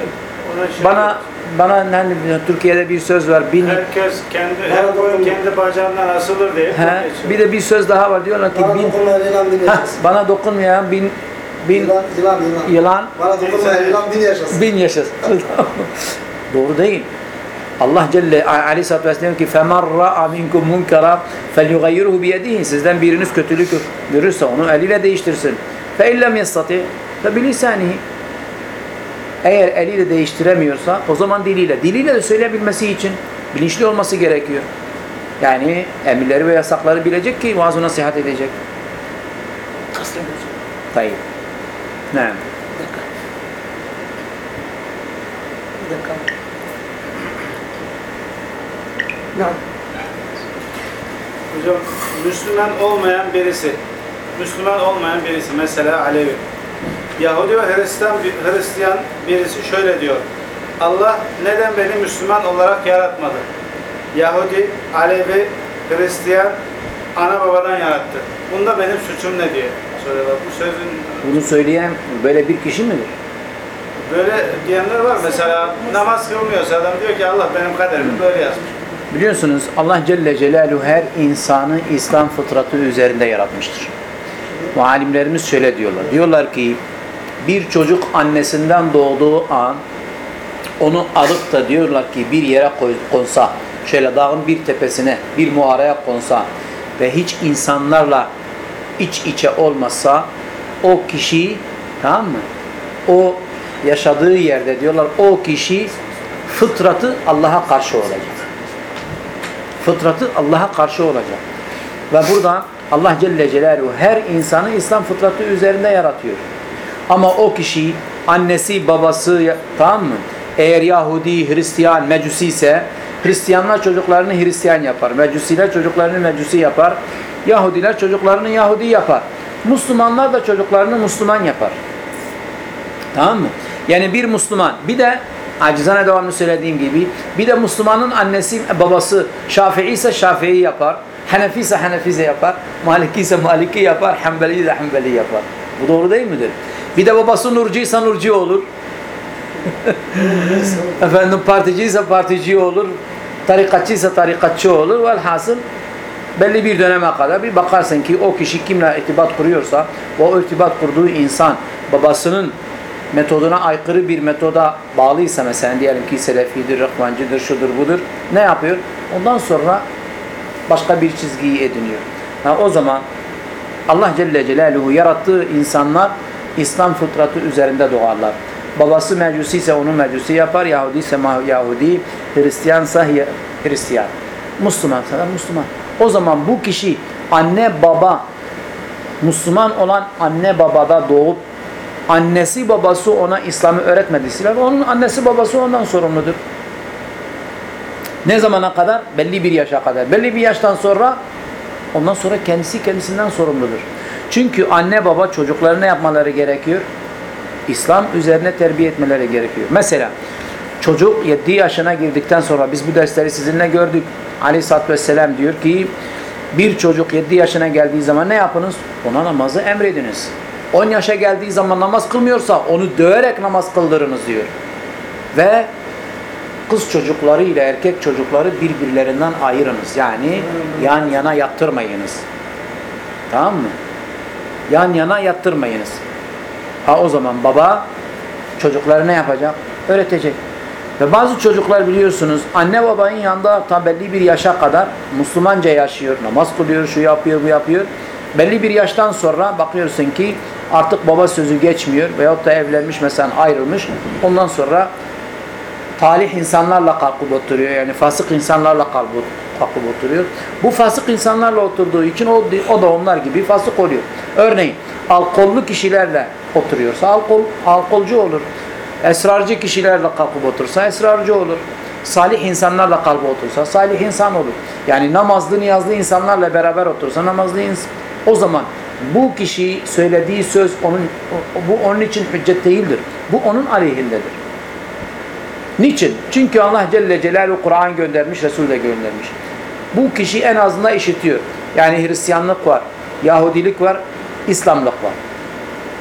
şey bana bana hani Türkiye'de bir söz var. Bin, Herkes kendi, her koyun kendi bacağından asılır diye. He, bir de bir söz daha var diyorlar ki Bana bin, bin yaşasın. bana dokunmayan bin, bin Yılan, yılan, yılan. yılan Bana dokunmayan yılan bin yaşasın. bin yaşasın. [LAUGHS] Doğru değil. Allah Celle Aleyhisselatü Vesselam ki فَمَنْ رَأَ مِنْكُمْ مُنْكَرًا فَلْيُغَيِّرُهُ بِيَدِهِ Sizden biriniz kötülük görürse onu eliyle değiştirsin. فَاِنْ لَمْ يَسْتَطِعْ فَبِلِسَانِهِ Eğer eliyle değiştiremiyorsa o zaman diliyle. Diliyle de söyleyebilmesi için bilinçli olması gerekiyor. Yani emirleri ve yasakları bilecek ki vaaz nasihat edecek. Kastem hocam. Tayyip. Ne? Bir dakika. Bir dakika. Ya, Hocam Müslüman olmayan birisi, Müslüman olmayan birisi mesela Alevi. Yahudi ve Hristiyan, Hristiyan birisi şöyle diyor. Allah neden beni Müslüman olarak yaratmadı? Yahudi, Alevi, Hristiyan ana babadan yarattı. Bunda benim suçum ne diye soruyorlar. Bu sözün Bunu söyleyen böyle bir kişi midir? böyle diyenler var. Mesela namaz kılmıyorsa adam diyor ki Allah benim kaderimi böyle yazmış. Biliyorsunuz Allah Celle Celaluhu her insanı İslam fıtratı üzerinde yaratmıştır. Ve alimlerimiz şöyle diyorlar. Diyorlar ki bir çocuk annesinden doğduğu an onu alıp da diyorlar ki bir yere konsa, şöyle dağın bir tepesine, bir mağaraya konsa ve hiç insanlarla iç içe olmasa o kişi tamam mı? O yaşadığı yerde diyorlar o kişi fıtratı Allah'a karşı olacak. Fıtratı Allah'a karşı olacak. Ve burada Allah Celle Celaluhu her insanı İslam fıtratı üzerinde yaratıyor. Ama o kişi annesi babası tamam mı? Eğer Yahudi, Hristiyan, Mecusi ise Hristiyanlar çocuklarını Hristiyan yapar. Mecusiler çocuklarını Mecusi yapar. Yahudiler çocuklarını Yahudi yapar. Müslümanlar da çocuklarını Müslüman yapar. Tamam mı? Yani bir Müslüman bir de acizane devamlı söylediğim gibi bir de Müslümanın annesi babası Şafii ise Şafii yapar. Hanefi ise Hanefi yapar. Maliki ise Maliki yapar. Hanbeli ise Hanbeli yapar. Bu doğru değil midir? Bir de babası Nurcu ise Nurcu olur. [LAUGHS] Efendim partici ise partici olur. Tarikatçı ise tarikatçı olur. Velhasıl belli bir döneme kadar bir bakarsın ki o kişi kimle irtibat kuruyorsa o irtibat kurduğu insan babasının metoduna aykırı bir metoda bağlıysa mesela diyelim ki selefidir, rıhvancıdır, şudur budur ne yapıyor? Ondan sonra başka bir çizgiyi ediniyor. Ha, o zaman Allah Celle Celaluhu yarattığı insanlar İslam fıtratı üzerinde doğarlar. Babası mecusi ise onu mecusi yapar, Yahudi ise Yahudi, Hristiyansa Hristiyan. Müslümansa da Müslüman. O zaman bu kişi anne baba, Müslüman olan anne babada doğup annesi babası ona İslam'ı öğretmediyse onun annesi babası ondan sorumludur. Ne zamana kadar? Belli bir yaşa kadar. Belli bir yaştan sonra ondan sonra kendisi kendisinden sorumludur. Çünkü anne baba çocuklarına yapmaları gerekiyor? İslam üzerine terbiye etmeleri gerekiyor. Mesela çocuk 7 yaşına girdikten sonra biz bu dersleri sizinle gördük. Aleyhisselatü Vesselam diyor ki bir çocuk 7 yaşına geldiği zaman ne yapınız? Ona namazı emrediniz. 10 yaşa geldiği zaman namaz kılmıyorsa onu döverek namaz kıldırınız diyor. Ve kız çocukları ile erkek çocukları birbirlerinden ayırınız. Yani yan yana yattırmayınız. Tamam mı? Yan yana yattırmayınız. Ha o zaman baba çocukları ne yapacak? Öğretecek. Ve bazı çocuklar biliyorsunuz anne babanın yanında tam belli bir yaşa kadar Müslümanca yaşıyor. Namaz kılıyor, şu yapıyor, bu yapıyor. Belli bir yaştan sonra bakıyorsun ki artık baba sözü geçmiyor veyahut da evlenmiş mesela ayrılmış. Ondan sonra talih insanlarla kalkıp oturuyor. Yani fasık insanlarla kalkıp, kalkıp oturuyor. Bu fasık insanlarla oturduğu için o, o da onlar gibi fasık oluyor. Örneğin alkollü kişilerle oturuyorsa alkol, alkolcu olur. Esrarcı kişilerle kalkıp otursa esrarcı olur. Salih insanlarla kalkıp otursa salih insan olur. Yani namazlı niyazlı insanlarla beraber otursa namazlı insan. O zaman bu kişi söylediği söz onun bu onun için hüccet değildir. Bu onun aleyhindedir. Niçin? Çünkü Allah Celle Celaluhu Kur'an göndermiş, Resul de göndermiş. Bu kişi en azından işitiyor. Yani Hristiyanlık var, Yahudilik var, İslamlık var.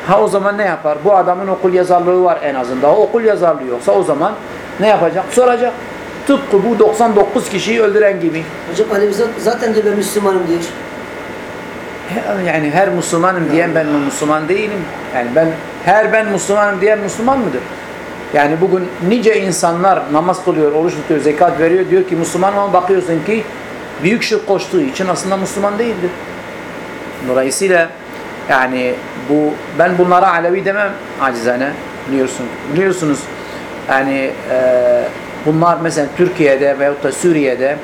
Ha o zaman ne yapar? Bu adamın okul yazarlığı var en azından. O okul yazarlığı yoksa o zaman Ne yapacak? Soracak. Tıpkı bu 99 kişiyi öldüren gibi. Hocam Alevi zat- zaten diyor ben Müslümanım diyor. Yani her Müslümanım diyen ben Müslüman değilim. Yani ben her ben Müslümanım diyen Müslüman mıdır? Yani bugün nice insanlar namaz kılıyor, oruç tutuyor, zekat veriyor. Diyor ki Müslüman ama bakıyorsun ki büyük şirk koştuğu için aslında Müslüman değildir. Dolayısıyla yani bu ben bunlara Alevi demem acizane biliyorsun. Biliyorsunuz yani e, bunlar mesela Türkiye'de veyahut da Suriye'de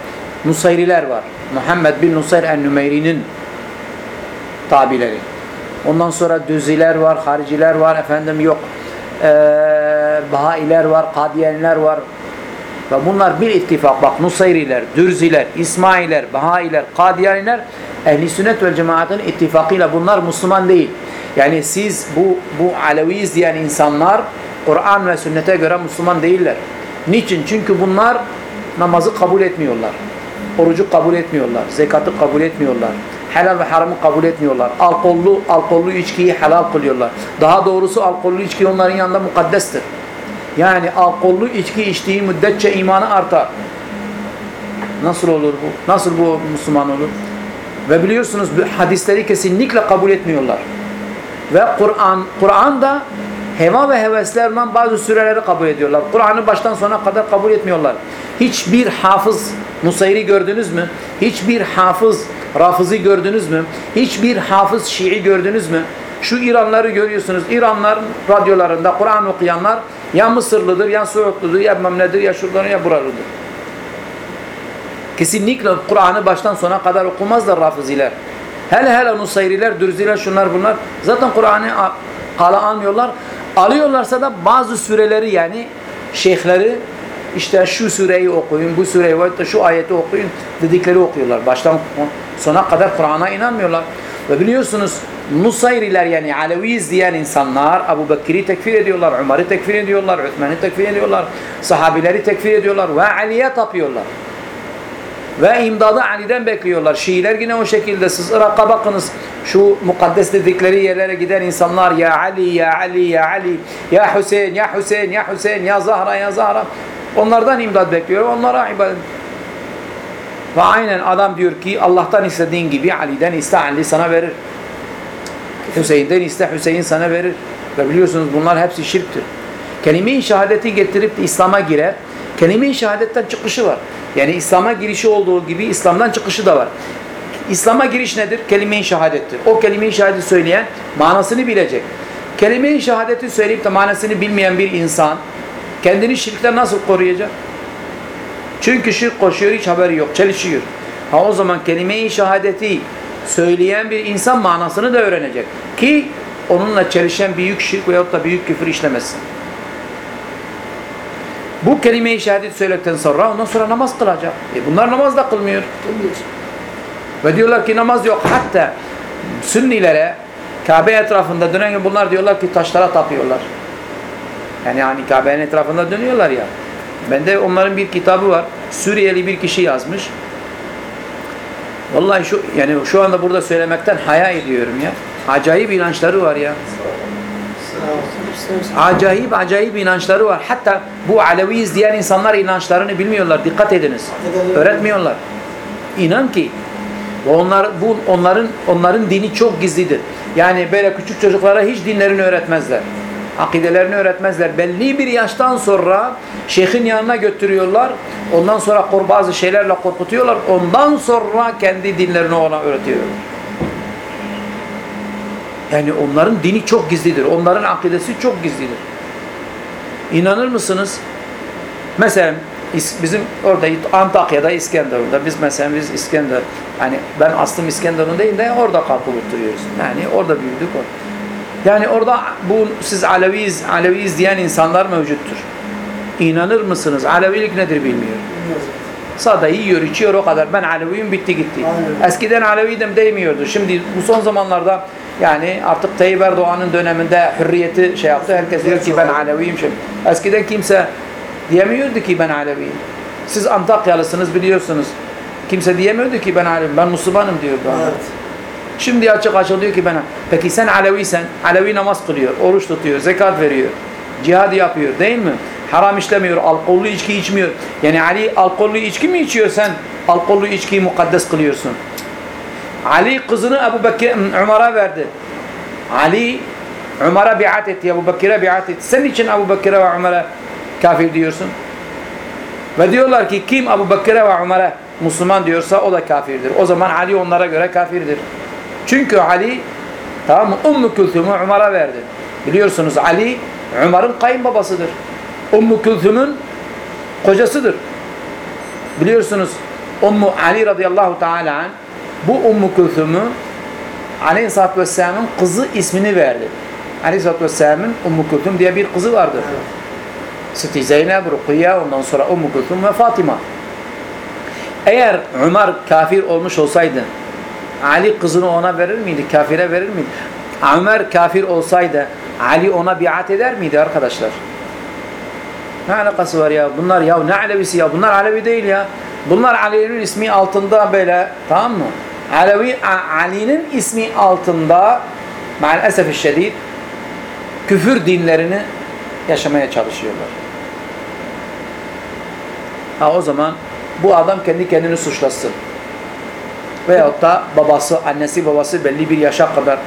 Nusayriler var. Muhammed bin Nusayr en-Nümeyri'nin tabileri. Ondan sonra Düziler var, hariciler var, efendim yok. Ee, Bahailer var, Kadiyaniler var. Ve bunlar bir ittifak. Bak Nusayriler, Dürziler, İsmailer, Bahailer, Kadiyaniler Ehli sünnet ve cemaatin ittifakıyla bunlar Müslüman değil. Yani siz bu bu Aleviyiz diyen insanlar Kur'an ve sünnete göre Müslüman değiller. Niçin? Çünkü bunlar namazı kabul etmiyorlar. Orucu kabul etmiyorlar. Zekatı kabul etmiyorlar. Helal ve haramı kabul etmiyorlar. Alkollü, alkollü içkiyi helal kılıyorlar. Daha doğrusu alkollü içki onların yanında mukaddestir. Yani alkollü içki içtiği müddetçe imanı artar. Nasıl olur bu? Nasıl bu Müslüman olur? Ve biliyorsunuz hadisleri kesinlikle kabul etmiyorlar. Ve Kur'an Kur'an da heva ve heveslerden bazı süreleri kabul ediyorlar. Kur'an'ı baştan sona kadar kabul etmiyorlar. Hiçbir hafız Nusayri gördünüz mü? Hiçbir hafız Rafızı gördünüz mü? Hiçbir hafız Şii gördünüz mü? Şu İranları görüyorsunuz. İranların radyolarında Kur'an okuyanlar ya Mısırlıdır, ya Suudludur, ya memnedir, ya şuradan ya buralıdır. Kesinlikle Kur'an'ı baştan sona kadar okumazlar Rafiziler. Hele hele Nusayriler, Dürziler, şunlar bunlar. Zaten Kur'an'ı kala almıyorlar. Alıyorlarsa da bazı süreleri yani şeyhleri işte şu sureyi okuyun, bu sureyi veyahut da şu ayeti okuyun dedikleri okuyorlar. Baştan sona kadar Kur'an'a inanmıyorlar. Ve biliyorsunuz Nusayriler yani Aleviyiz diyen insanlar Abu Bekir'i tekfir ediyorlar, Umar'ı tekfir ediyorlar, Üthman'ı tekfir ediyorlar, sahabileri tekfir ediyorlar ve Ali'ye tapıyorlar. Ve imdadı Ali'den bekliyorlar. Şiiler yine o şekilde. Siz Irak'a bakınız. Şu mukaddes dedikleri yerlere giden insanlar ya Ali, ya Ali, ya Ali, ya Hüseyin, ya Hüseyin, ya Hüseyin, ya Zahra, ya Zahra. Onlardan imdad bekliyor. Onlara ibadet. Ve aynen adam diyor ki Allah'tan istediğin gibi Ali'den iste Ali sana verir. Hüseyin'den iste Hüseyin sana verir. Ve biliyorsunuz bunlar hepsi şirktir. Kelime-i şehadeti getirip İslam'a girer. Kelime-i şehadetten çıkışı var. Yani İslam'a girişi olduğu gibi İslam'dan çıkışı da var. İslam'a giriş nedir? Kelime-i şehadettir. O kelime-i şehadeti söyleyen manasını bilecek. Kelime-i şehadeti söyleyip de manasını bilmeyen bir insan kendini şirkten nasıl koruyacak? Çünkü şirk koşuyor hiç haberi yok, çelişiyor. Ha o zaman kelime-i şehadeti söyleyen bir insan manasını da öğrenecek. Ki onunla çelişen büyük şirk veyahut da büyük küfür işlemesin. Bu kelime-i şehadet söyledikten sonra ondan sonra namaz kılacak. E bunlar namaz da kılmıyor. Ve diyorlar ki namaz yok. Hatta Sünnilere Kabe etrafında dönen bunlar diyorlar ki taşlara tapıyorlar. Yani hani Kabe'nin etrafında dönüyorlar ya. Bende onların bir kitabı var. Suriyeli bir kişi yazmış. Vallahi şu yani şu anda burada söylemekten haya ediyorum ya. Acayip inançları var ya. Acayip acayip inançları var. Hatta bu Aleviyiz diyen insanlar inançlarını bilmiyorlar. Dikkat ediniz. Öğretmiyorlar. İnan ki onlar bu onların onların dini çok gizlidir. Yani böyle küçük çocuklara hiç dinlerini öğretmezler. Akidelerini öğretmezler. Belli bir yaştan sonra şeyhin yanına götürüyorlar. Ondan sonra bazı şeylerle korkutuyorlar. Ondan sonra kendi dinlerini ona öğretiyorlar. Yani onların dini çok gizlidir. Onların akidesi çok gizlidir. İnanır mısınız? Mesela bizim orada Antakya'da İskenderun'da biz mesela biz İskender hani ben aslım İskenderun değil de orada kalkıp oturuyoruz. Yani orada büyüdük. Yani orada bu siz Aleviyiz, Aleviyiz diyen insanlar mevcuttur. İnanır mısınız? Alevilik nedir bilmiyor. Sade yiyor, içiyor o kadar. Ben Aleviyim bitti gitti. Aynen. Eskiden Aleviydim demiyordu. Şimdi bu son zamanlarda yani artık Tayyip Erdoğan'ın döneminde hürriyeti şey yaptı. Herkes diyor ki ben Aleviyim şimdi. Eskiden kimse diyemiyordu ki ben Aleviyim. Siz Antakyalısınız biliyorsunuz. Kimse diyemiyordu ki ben Aleviyim. Ben Müslümanım diyordu. Evet. Şimdi açık açık diyor ki bana peki sen Aleviysen Alevi namaz kılıyor, oruç tutuyor, zekat veriyor, cihad yapıyor değil mi? haram işlemiyor, alkollü içki içmiyor. Yani Ali alkollü içki mi içiyor sen? Alkollü içkiyi mukaddes kılıyorsun. Ali kızını Ebu Bekir Umar'a verdi. Ali Umar'a biat etti, Ebu Bekir'e biat etti. Sen için Ebu Bekir'e ve Umar'a kafir diyorsun? Ve diyorlar ki kim Ebu Bekir'e ve Umar'a Müslüman diyorsa o da kafirdir. O zaman Ali onlara göre kafirdir. Çünkü Ali tamam mı? Ümmü Külthüm'ü Umar'a verdi. Biliyorsunuz Ali Umar'ın kayınbabasıdır. Ümmü Külthüm'ün kocasıdır. Biliyorsunuz Ümmü Ali radıyallahu teala anh, bu Ümmü Külthüm'ü Aleyhisselatü Vesselam'ın kızı ismini verdi. Aleyhisselatü Vesselam'ın Ümmü Külthüm diye bir kızı vardı. Siti Zeynep, Rukiye, ondan sonra Ümmü Külthüm ve Fatima. Eğer Ömer kafir olmuş olsaydı Ali kızını ona verir miydi? Kafire verir miydi? Ömer kafir olsaydı Ali ona biat eder miydi arkadaşlar? Ne alakası var ya? Bunlar ya ne Alevisi ya? Bunlar Alevi değil ya. Bunlar Ali'nin ismi altında böyle tamam mı? Alevi Ali'nin ismi altında maalesef şiddet küfür dinlerini yaşamaya çalışıyorlar. Ha o zaman bu adam kendi kendini suçlasın. Veyahut da babası, annesi babası belli bir yaşa kadar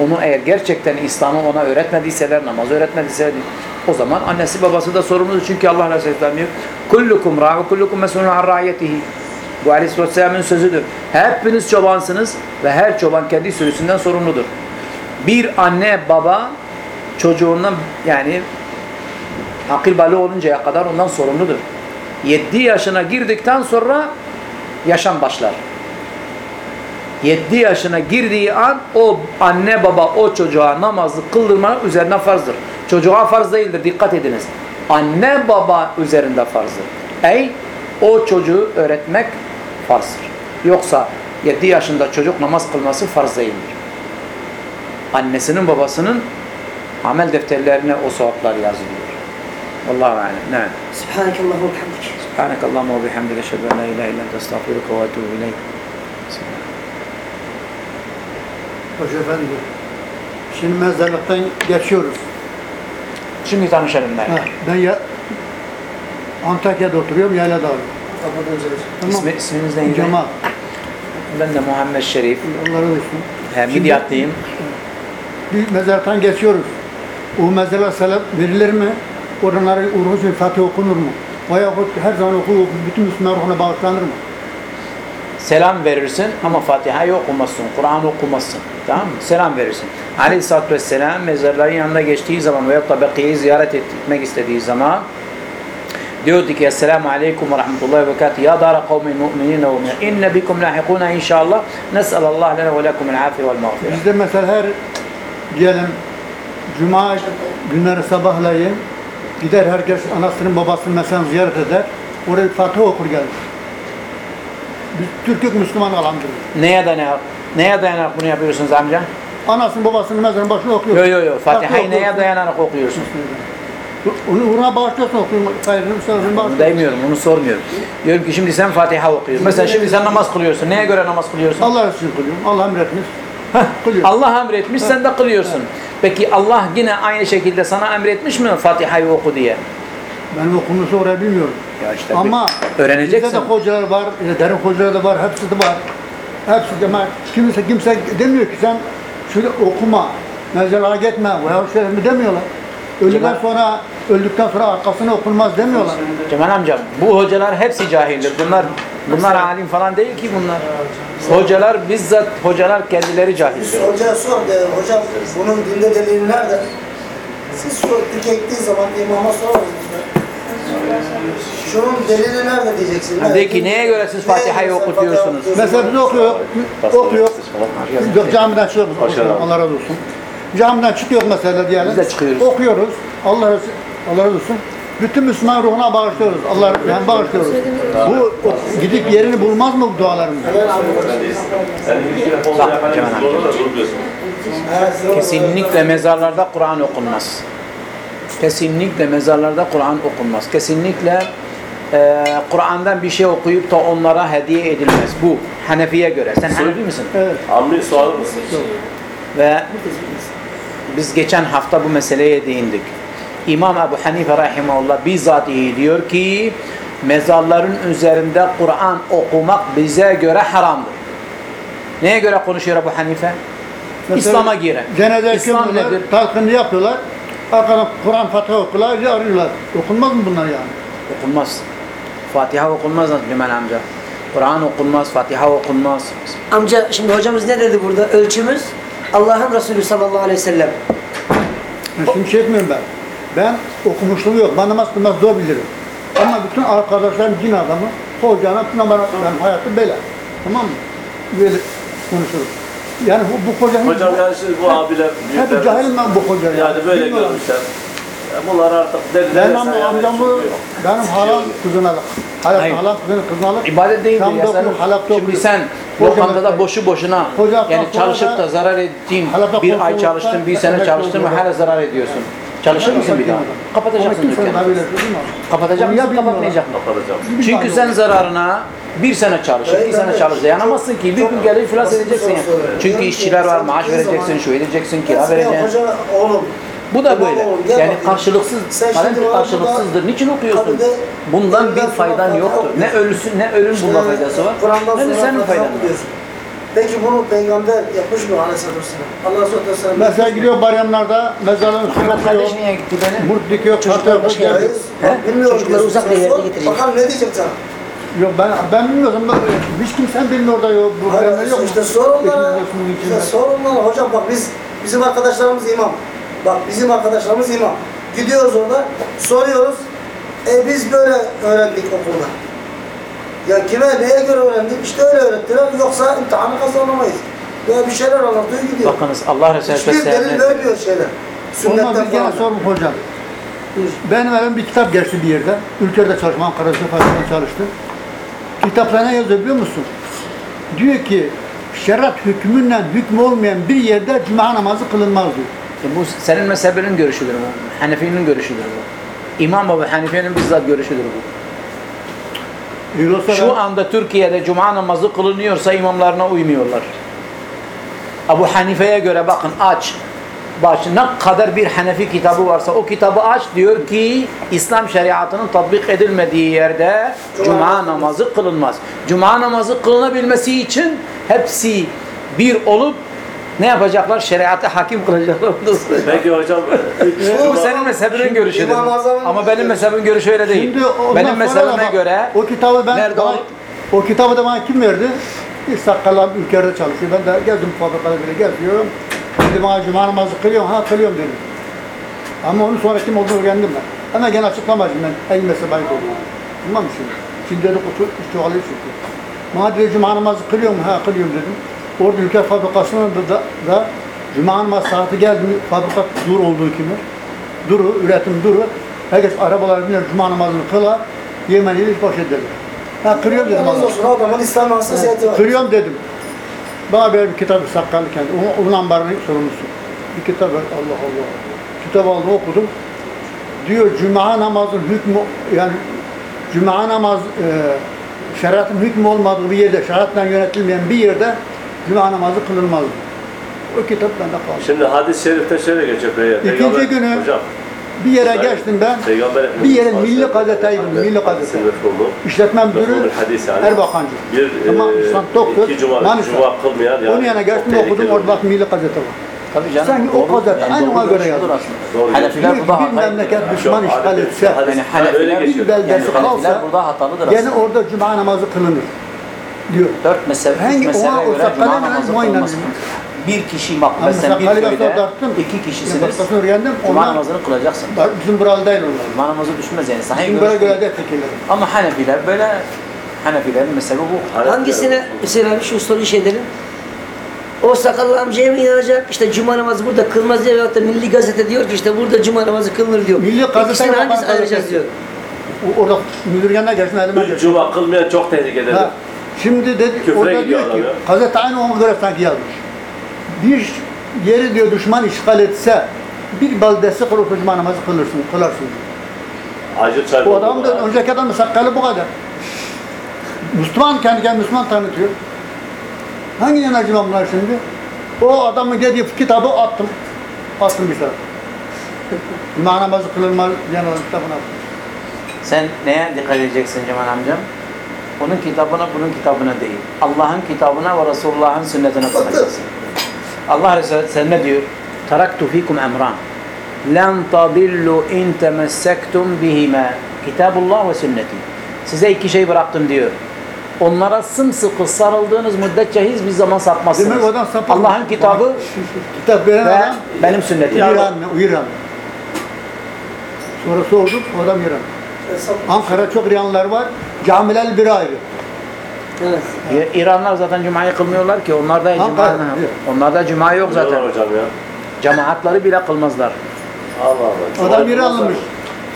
onu eğer gerçekten İslam'ı ona öğretmediyseler, namazı öğretmediyseler o zaman annesi babası da sorumludur. Çünkü Allah Resulü diyor kullukum ve kullukum mesulun an ra'iyetihi. Bu Aleyhisselam'ın sözüdür. Hepiniz çobansınız ve her çoban kendi sürüsünden sorumludur. Bir anne baba çocuğundan yani akıl balı oluncaya kadar ondan sorumludur. 7 yaşına girdikten sonra yaşam başlar. 7 yaşına girdiği an o anne baba o çocuğa namazı kıldırmak üzerine farzdır. Çocuğa farz değildir dikkat ediniz. Anne baba üzerinde farzdır. Ey o çocuğu öğretmek farzdır. Yoksa 7 yaşında çocuk namaz kılması farz değildir. Annesinin babasının amel defterlerine o sevaplar yazılıyor. Allahu alem. Naam. Subhanakallah ve bihamdik. Subhanakallah ve bihamdik. Eşhedü la. Hoca efendi. Şimdi mezarlıktan geçiyoruz. Şimdi tanışalım ben. Ha, ben ya Antakya'da oturuyorum, Yayla'da oturuyorum. Yayladağ'da. Tamam. İsmi, isminiz neydi? Cemal. Ben de Muhammed Şerif. Razı olsun. Hem Şimdi- Midyat'tayım. Bir mezarlıktan geçiyoruz. O mezarlığa selam verilir mi? Oraları ruhu için Fatiha okunur mu? Veyahut her zaman oku, bütün Müslüman ruhuna bağışlanır mı? Selam verirsin ama Fatiha'yı okumazsın. Kur'an okumazsın. Tamam mı? Selam verirsin. Aleyhisselatü Vesselam mezarların yanında geçtiği zaman veyahut da Bekiye'yi ziyaret etmek istediği zaman diyordu ki Esselamu Aleyküm ve Rahmetullahi ve Berekatuhu Ya dara kavmin mu'minine ve mu'minine İnne bikum lahikuna inşallah Nes'alallah lana ve lekum el-afi vel mağfirah Bizde mesela her diyelim Cuma günleri sabahlayın gider herkes anasının babasının mesela ziyaret eder. Oraya Fatiha okur gelir. Biz Türk'ük Müslüman alandırır. Neye dayanarak, neye dayanarak bunu yapıyorsunuz amca? Anasının babasının mezarının başına okuyor. Yo yo yo. Fatiha'yı neye dayanarak okuyorsun? Onu uğruna bağışlıyorsun okuyorsun. Hayrını Onu bağışlıyorsun. demiyorum, onu sormuyorum. Diyorum ki şimdi sen Fatiha okuyorsun. Mesela şimdi sen namaz kılıyorsun. Neye göre namaz kılıyorsun? Allah için kılıyorum. Allah emretmiş. Heh, Kılıyor. Allah emretmiş, sen de kılıyorsun. Peki Allah yine aynı şekilde sana emretmiş mi Fatiha'yı oku diye? Ben okumusu oraya bilmiyorum. Ya işte Ama öğreneceksin. bizde de hocalar var, derin hocalar da var, hepsi de var. Hepsi de var. Kimse kimse demiyor ki sen şöyle okuma, mezarlığa gitme veya şöyle mi demiyorlar. Öldükten sonra, öldükten sonra arkasına okunmaz demiyorlar. Cemal amcam, bu hocalar hepsi cahildir. Bunlar bunlar alim falan değil ki bunlar. Hocalar bizzat hocalar kendileri cahildir. Hocaya sor, de, hocam bunun dinde delili nerede? Siz sor, Türkiye gittiği zaman imama sorarız. Şunun delili nerede diyeceksin. Ha, de ki, neye göre siz Fatiha'yı okutuyorsunuz? Mesela biz okuyor, okuyor. Yok camiden çıkıyoruz. Allah razı olsun. Camiden çıkıyoruz mesela diyelim. Biz de çıkıyoruz. Okuyoruz. Allah razı, Allah razı olsun. Bütün Müslüman ruhuna bağışlıyoruz. Allah yani bağışlıyoruz. Bu o- gidip yerini bulmaz mı bu dualarımız? Kesinlikle mezarlarda Kur'an okunmaz. Kesinlikle mezarlarda Kur'an okunmaz. Kesinlikle e, Kur'an'dan bir şey okuyup da onlara hediye edilmez. Bu Hanefi'ye göre. Sen Hanefi misin? Evet. Amri sorar mısın? Ve biz geçen hafta bu meseleye değindik. İmam Ebu Hanife Rahimahullah bizatihi diyor ki mezarların üzerinde Kur'an okumak bize göre haramdır. Neye göre konuşuyor Ebu Hanife? İslam'a göre. Cenaze İslam nedir? talkını yapıyorlar. Arkadan Kur'an Fatiha okuyorlar, arıyorlar. Okunmaz mı bunlar yani? Okunmaz. Fatiha okunmaz Cümen amca. Kur'an okunmaz, Fatiha okunmaz. Amca şimdi hocamız ne dedi burada? Ölçümüz Allah'ın Resulü sallallahu aleyhi ve sellem. Ben Şimdi şey etmiyorum ben. Ben okumuşluğum yok. Bana namaz kılmaz zor bilirim. Ama bütün arkadaşlarım din adamı. Hocana, buna bana, benim hayatım böyle. Tamam mı? Böyle konuşuruz. Yani bu, bu hoca... Hocam yani şimdi bu abiler Hep cahilim ben bu hoca. Yani böyle Bilmiyorum. görmüşler. Bunlar artık Ben dediler ama amcamı, benim halam. Hayır. Halam, halam kızını kızını alır. İbadet Şam'da ya. Sen, şimdi sen Hoca lokantada boşu boşuna Hoca yani çalışıp da- zarar ettiğin bir ay çalıştın, bir sene çalıştın ve hala zarar ediyorsun. Çalışır mısın bir daha? Kapatacaksın dükkanı. Kapatacak mısın, kapatmayacak mısın? kapatacağım. Çünkü sen zararına bir sene çalış, Evet, iki sene çalış. Dayanamazsın ki. Bir gün gelir iflas edeceksin. yani. Çünkü ki, işçiler var, maaş vereceksin, şu edeceksin, kira vereceksin. Bu da böyle. Yani karşılıksız, şimdi bana karşılıksızdır. Niçin okuyorsun? Bundan bir faydan yoktur. Ne ölüsün ne ölüm bunda faydası var. Ne de senin faydan var. Peki bunu peygamber yapmış mı aleyhissalatü vesselam? Allah vesselam. Mesela gidiyor bayramlarda mezarın üstüne Ahmet oturuyor. kardeş niye gitti benim? Murt dikiyor, Çocuklar çocuklar başka He? bilmiyorum Çocukları diyorsun. uzak bir Sen yerde sor. Bakalım ne diyecek sana? Yok ben ben bilmiyorum. Ben- Hiç kimsen bilmiyor orada yok. Bu Hayır, yok. işte sor onlara. İşte içinde. sor onlara. Hocam bak biz, bizim arkadaşlarımız imam. Bak bizim arkadaşlarımız imam. Gidiyoruz orada, soruyoruz. E biz böyle öğrendik okulda. Ya kime, neye göre öğrendik? İşte öyle öğrettiler. Yoksa imtihanı kazanamayız. Veya bir şeyler anlatıyor gidiyor. Bakınız Allah Resulü Hiçbir delil vermiyor şeyler. Ondan Sünnetten bir gene falan. sormuş hocam. Benim elim bir kitap geçti bir yerde. Ülkede çalışmam, Ankara'da Fatih'te çalıştım. Kitapta ne yazıyor biliyor musun? Diyor ki şeriat hükmünden hükmü olmayan bir yerde cuma namazı kılınmaz diyor. E bu senin mezhebinin görüşüdür bu. Hanefi'nin görüşüdür bu. İmam Ebu Hanife'nin bizzat görüşüdür bu. Şu anda Türkiye'de cuma namazı kılınıyorsa imamlarına uymuyorlar. Ebu Hanife'ye göre bakın aç. Baş, ne kadar bir Hanefi kitabı varsa o kitabı aç diyor ki İslam şeriatının tatbik edilmediği yerde cuma namazı kılınmaz. Cuma namazı kılınabilmesi için hepsi bir olup ne yapacaklar? Şeriata hakim kılacaklar. Peki hocam. [LAUGHS] Bu senin mezhebinin görüşüdür. Ama benim mezhebim görüşü öyle değil. Benim mezhebime göre o kitabı ben nerede olur? o kitabı da bana kim verdi? Bir sakkalam ülkede çalışıyor. Ben de gezdim fabrikada bile geziyorum. Dedi bana cuma namazı kılıyorum. Ha kılıyorum dedim. Ama onun sonra kim olduğunu öğrendim ben. Ama gene açıklamadım ben. En mezhebe ait olduğunu. Tamam mı şimdi? Şimdi dedi kutu çoğalıyor çünkü. Bana dedi cuma namazı kılıyorum. Ha kılıyorum dedim. Orada ülke fabrikasında da, da, da cuma namazı saati geldi mi fabrika dur olduğu kimi. Duru, üretim duru. Herkes arabalar biner cuma namazını kılar. Yemeğini hiç boş ederler. Ha kırıyorum dedim Allah. olsun adamın İslam hassasiyeti var. Kırıyorum dedim. Bana böyle bir kitap sakallı kendi. Onun, onun ambarının sorumlusu. Bir kitap ver. Allah Allah. Kitap aldım okudum. Diyor cuma namazın hükmü yani cuma namaz e, şeriatın hükmü olmadığı bir yerde, şeriatla yönetilmeyen bir yerde cuma namazı kılınmaz. O kitap bende kaldı. Şimdi hadis-i şerifte şöyle geçiyor. Peygamber- İkinci günü Hocam. bir yere geçtim ben. Peygamber Bir yere milli gazeteyi buldum, milli gazete. İşletme müdürü yani. Erbakan'cı. Bir e, İslam doktor, iki cuma, Manisa. cuma kılmayan yani. Onun yanına geçtim okudum orada bak milli gazete var. Tabii canım. Sanki o doğru. gazete aynı ona göre aslında. Doğru. Hanefiler Bir, memleket Yani. düşman işgal etse, Yani Hanefiler, bir beldesi yani kalsa, gene orada cuma namazı kılınır diyor. Dört mezhep, Hangi- üç mezhebe göre cuma namazı bizim. Bir kişi mesela bir köyde iki kişisiniz. Cuma namazını kılacaksın. bizim buralı değil onlar. Cuma namazı düşmez yani. Sahih Bizim buraya görüş göre değil. de tekiler. Ama Hanefiler böyle Hanefilerin mezhebi bu. Hangisine abi şu soruyu şey edelim. O sakallı amcaya mı inanacak? İşte cuma namazı burada kılmaz diye veyahut da milli gazete diyor ki işte burada cuma namazı kılınır diyor. Milli gazete İkisini yapan hangisi ayıracağız diyor. O- Orada müdür yanına gelsin elime gelsin. cuma kılmayan çok tehlikeli. Şimdi dedi, Küfre orada diyor ki, gazete aynı ona göre sanki yazmış. Bir yeri diyor düşman işgal etse, bir beldesi kılır, cuma namazı kılırsın, kılarsın. Acı çay O adam da önceki adam sakkalı bu kadar. Müslüman kendi kendine Müslüman tanıtıyor. Hangi inanacı bunlar şimdi? O adamın dediği kitabı attım. Attım bir tarafa. [LAUGHS] Cuma namazı kılınmaz diyen adam kitabına. Sen neye dikkat edeceksin Cemal amcam? Onun kitabına, bunun kitabına değil. Allah'ın kitabına ve Resulullah'ın sünnetine bakacaksın. Allah Resulü sen ne diyor? Taraktu fikum emran. Len tadillu in temessektum bihime. Kitabullah ve sünneti. Size iki şey bıraktım diyor. Onlara sımsıkı sarıldığınız müddetçe hiçbir zaman sapmazsınız. Allah'ın kitabı Kitap veren ve adam benim sünnetim. İranlı, İranlı. Sonra sorduk, o adam İran. Ankara çok İranlılar var. Camiler bir ayrı. Evet. İ- İranlar zaten Cuma'yı kılmıyorlar ki. Onlarda Ankara, cuma, evet. onlarda cuma yok zaten. Zaten. hocam ya. Cemaatları bile kılmazlar. Allah Allah. Adam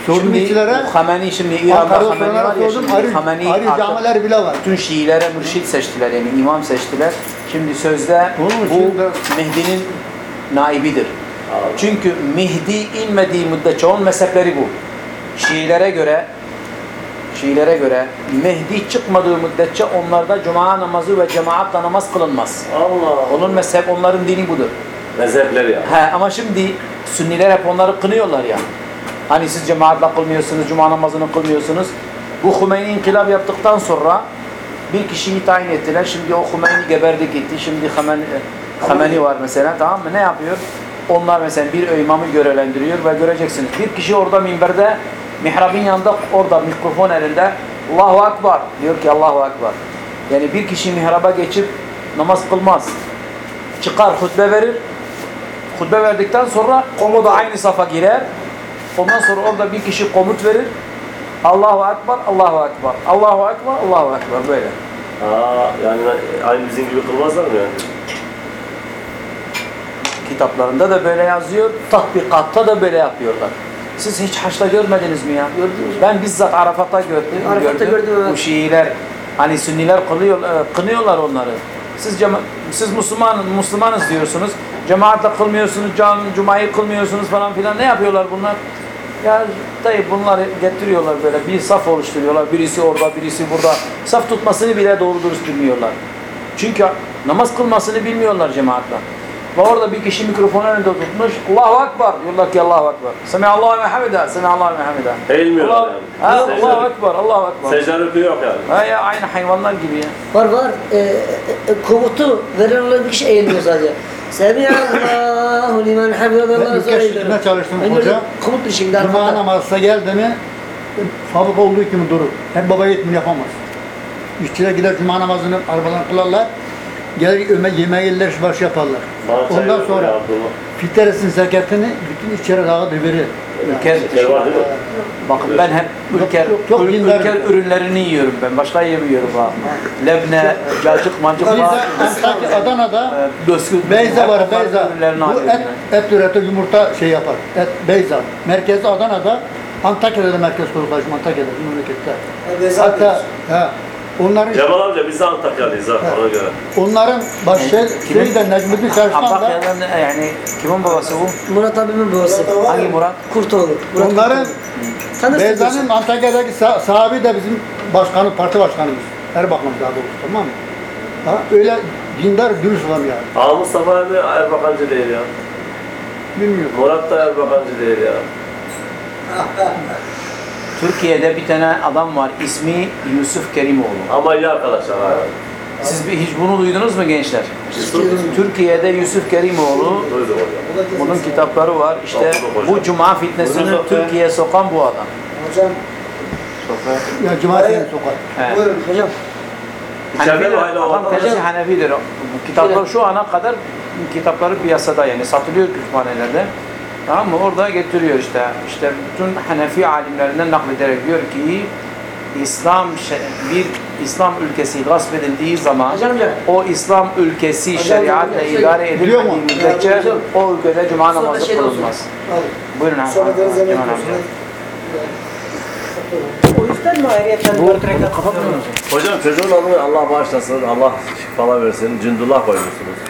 Şimdi işçilere. bu Hameni şimdi İran'da Ankara'da var ya sordum. şimdi Ayrı, Hameni ayrı artık camiler bile var. bütün Şiilere mürşit seçtiler yani imam seçtiler. Şimdi sözde Olur mu? bu Şimdi- Mehdi'nin naibidir. Allah. Çünkü Mehdi inmediği müddetçe onun mezhepleri bu. Şiilere göre Şiilere göre Mehdi çıkmadığı müddetçe onlarda cuma namazı ve cemaatle namaz kılınmaz. Allah. Onun mezhep onların dini budur. Mezhepleri ya. He, ama şimdi Sünniler hep onları kınıyorlar ya. Hani siz cemaatle kılmıyorsunuz, cuma namazını kılmıyorsunuz. Bu Hümeyni inkılap yaptıktan sonra bir kişiyi tayin ettiler. Şimdi o Hümeyni geberdi gitti. Şimdi Hameni, Hameni var mesela tamam mı? Ne yapıyor? Onlar mesela bir imamı görevlendiriyor ve göreceksiniz. Bir kişi orada minberde mihrabın yanında orada mikrofon elinde Allahu Akbar diyor ki Allahu Akbar. Yani bir kişi mihraba geçip namaz kılmaz. Çıkar hutbe verir. Hutbe verdikten sonra o da aynı safa girer. Ondan sonra orada bir kişi komut verir. Allahu Ekber, Allahu Ekber, Allahu Ekber, Allahu Ekber böyle. Aa, yani aynı bizim gibi kılmazlar mı yani? Kitaplarında da böyle yazıyor, tatbikatta da böyle yapıyorlar. Siz hiç haçta görmediniz mi ya? Gördünüz mü? Ben bizzat Arafat'ta gördüm. Arafat'ta gördüm, evet. Bu Şiiler, hani Sünniler kılıyor, e, kınıyorlar onları. Siz cema siz Müslüman Müslümanız diyorsunuz. Cemaatle kılmıyorsunuz, cam, cumayı kılmıyorsunuz falan filan. Ne yapıyorlar bunlar? Ya dayı bunları getiriyorlar böyle bir saf oluşturuyorlar. Birisi orada, birisi burada. Saf tutmasını bile doğru dürüst bilmiyorlar. Çünkü namaz kılmasını bilmiyorlar cemaatle. Ve orada bir kişi mikrofonu önünde tutmuş. Allahu Ekber. Diyorlar ki Allahu Ekber. Semihallahu ve hamida. Semihallahu ve hamida. Eğilmiyorlar Allah, yani. Ha, Secde- Allahu Ekber. Allahu Ekber. Secde rükû yok yani. Ha ya aynı hayvanlar gibi ya. Var var. Ee, e, komutu veren olan bir kişi eğiliyor sadece. Semihallahu limen Ben sonra şirketine eğiliyor. çalıştım hoca. Komut bir şimdi Cuma arkada. namazına geldi mi fabrika olduğu gibi durur. Hep baba eğitim yapamaz. İşçiler gider cuma namazını arabadan kılarlar. Gelir öme, yemeği yerler baş yaparlar. Bana Ondan sonra fitresin zekatını bütün içeri dağıtır verir. Ülker, Şeker var değil mi? bakın ben hep ülker, yok, yok, ül- dinlerim. ülker ürünlerini yiyorum ben. Başka yemiyorum ha. Lebne, cacık, mancık var. Antakya, Adana'da Bisküvi, Beyza var, Beyza. Bu et, et üretir, yumurta şey yapar. Et, Beyza. Merkezi Adana'da, Antakya'da da merkez kuruluşu, Antakya'da, memlekette. Beyza Hatta he, onların Cemal amca biz de Antakya'lıyız ha ona göre. onların baş şey, Kimin? şeyi de Necmettin Çalışkan da Antakya'dan ne- yani kimin babası bu? Murat abimin babası. Hangi Murat? Kurtoğlu. Murat onların Kurtoğlu. Tanırsın Beyza'nın. Antakya'daki sa- sahibi de bizim başkanı, parti başkanımız. Erbakan daha doğrusu tamam mı? Ha, öyle dindar, dürüst adam yani. Aa Mustafa abi Erbakancı değil ya. Bilmiyorum. Murat da Erbakancı değil ya. [LAUGHS] Türkiye'de bir tane adam var. İsmi Yusuf Kerimoğlu. Ama iyi arkadaşlar ha. Siz bir- hiç bunu duydunuz mu gençler? Türkiye'de Yusuf Kerimoğlu bunun kitapları var. İşte bu cuma fitnesini. Türkiye'ye sokan bu adam. Hocam Ya cumartesi Hayır. sokar. He. buyurun. Hocam. İçeride Hanefidir. Adam kendisi Hanefidir. Kitaplar şu ana kadar kitapları piyasada yani satılıyor kütüphanelerde. Tamam mı? Orada getiriyor işte. İşte bütün Hanefi alimlerinden naklederek diyor ki İslam bir İslam ülkesi gasp edildiği zaman Hocam o İslam ülkesi Hocam, şeriatla hocam, idare edilmediği müddetçe o ülkede cuma namazı şey kılınmaz. Buyurun. Sonra deniz yiyorsun. O yüzden mi ayrıyeten Bu dört rekat? Hocam çocuğun adını Allah bağışlasın, Allah şifalar versin. Cündullah koymuşsunuz.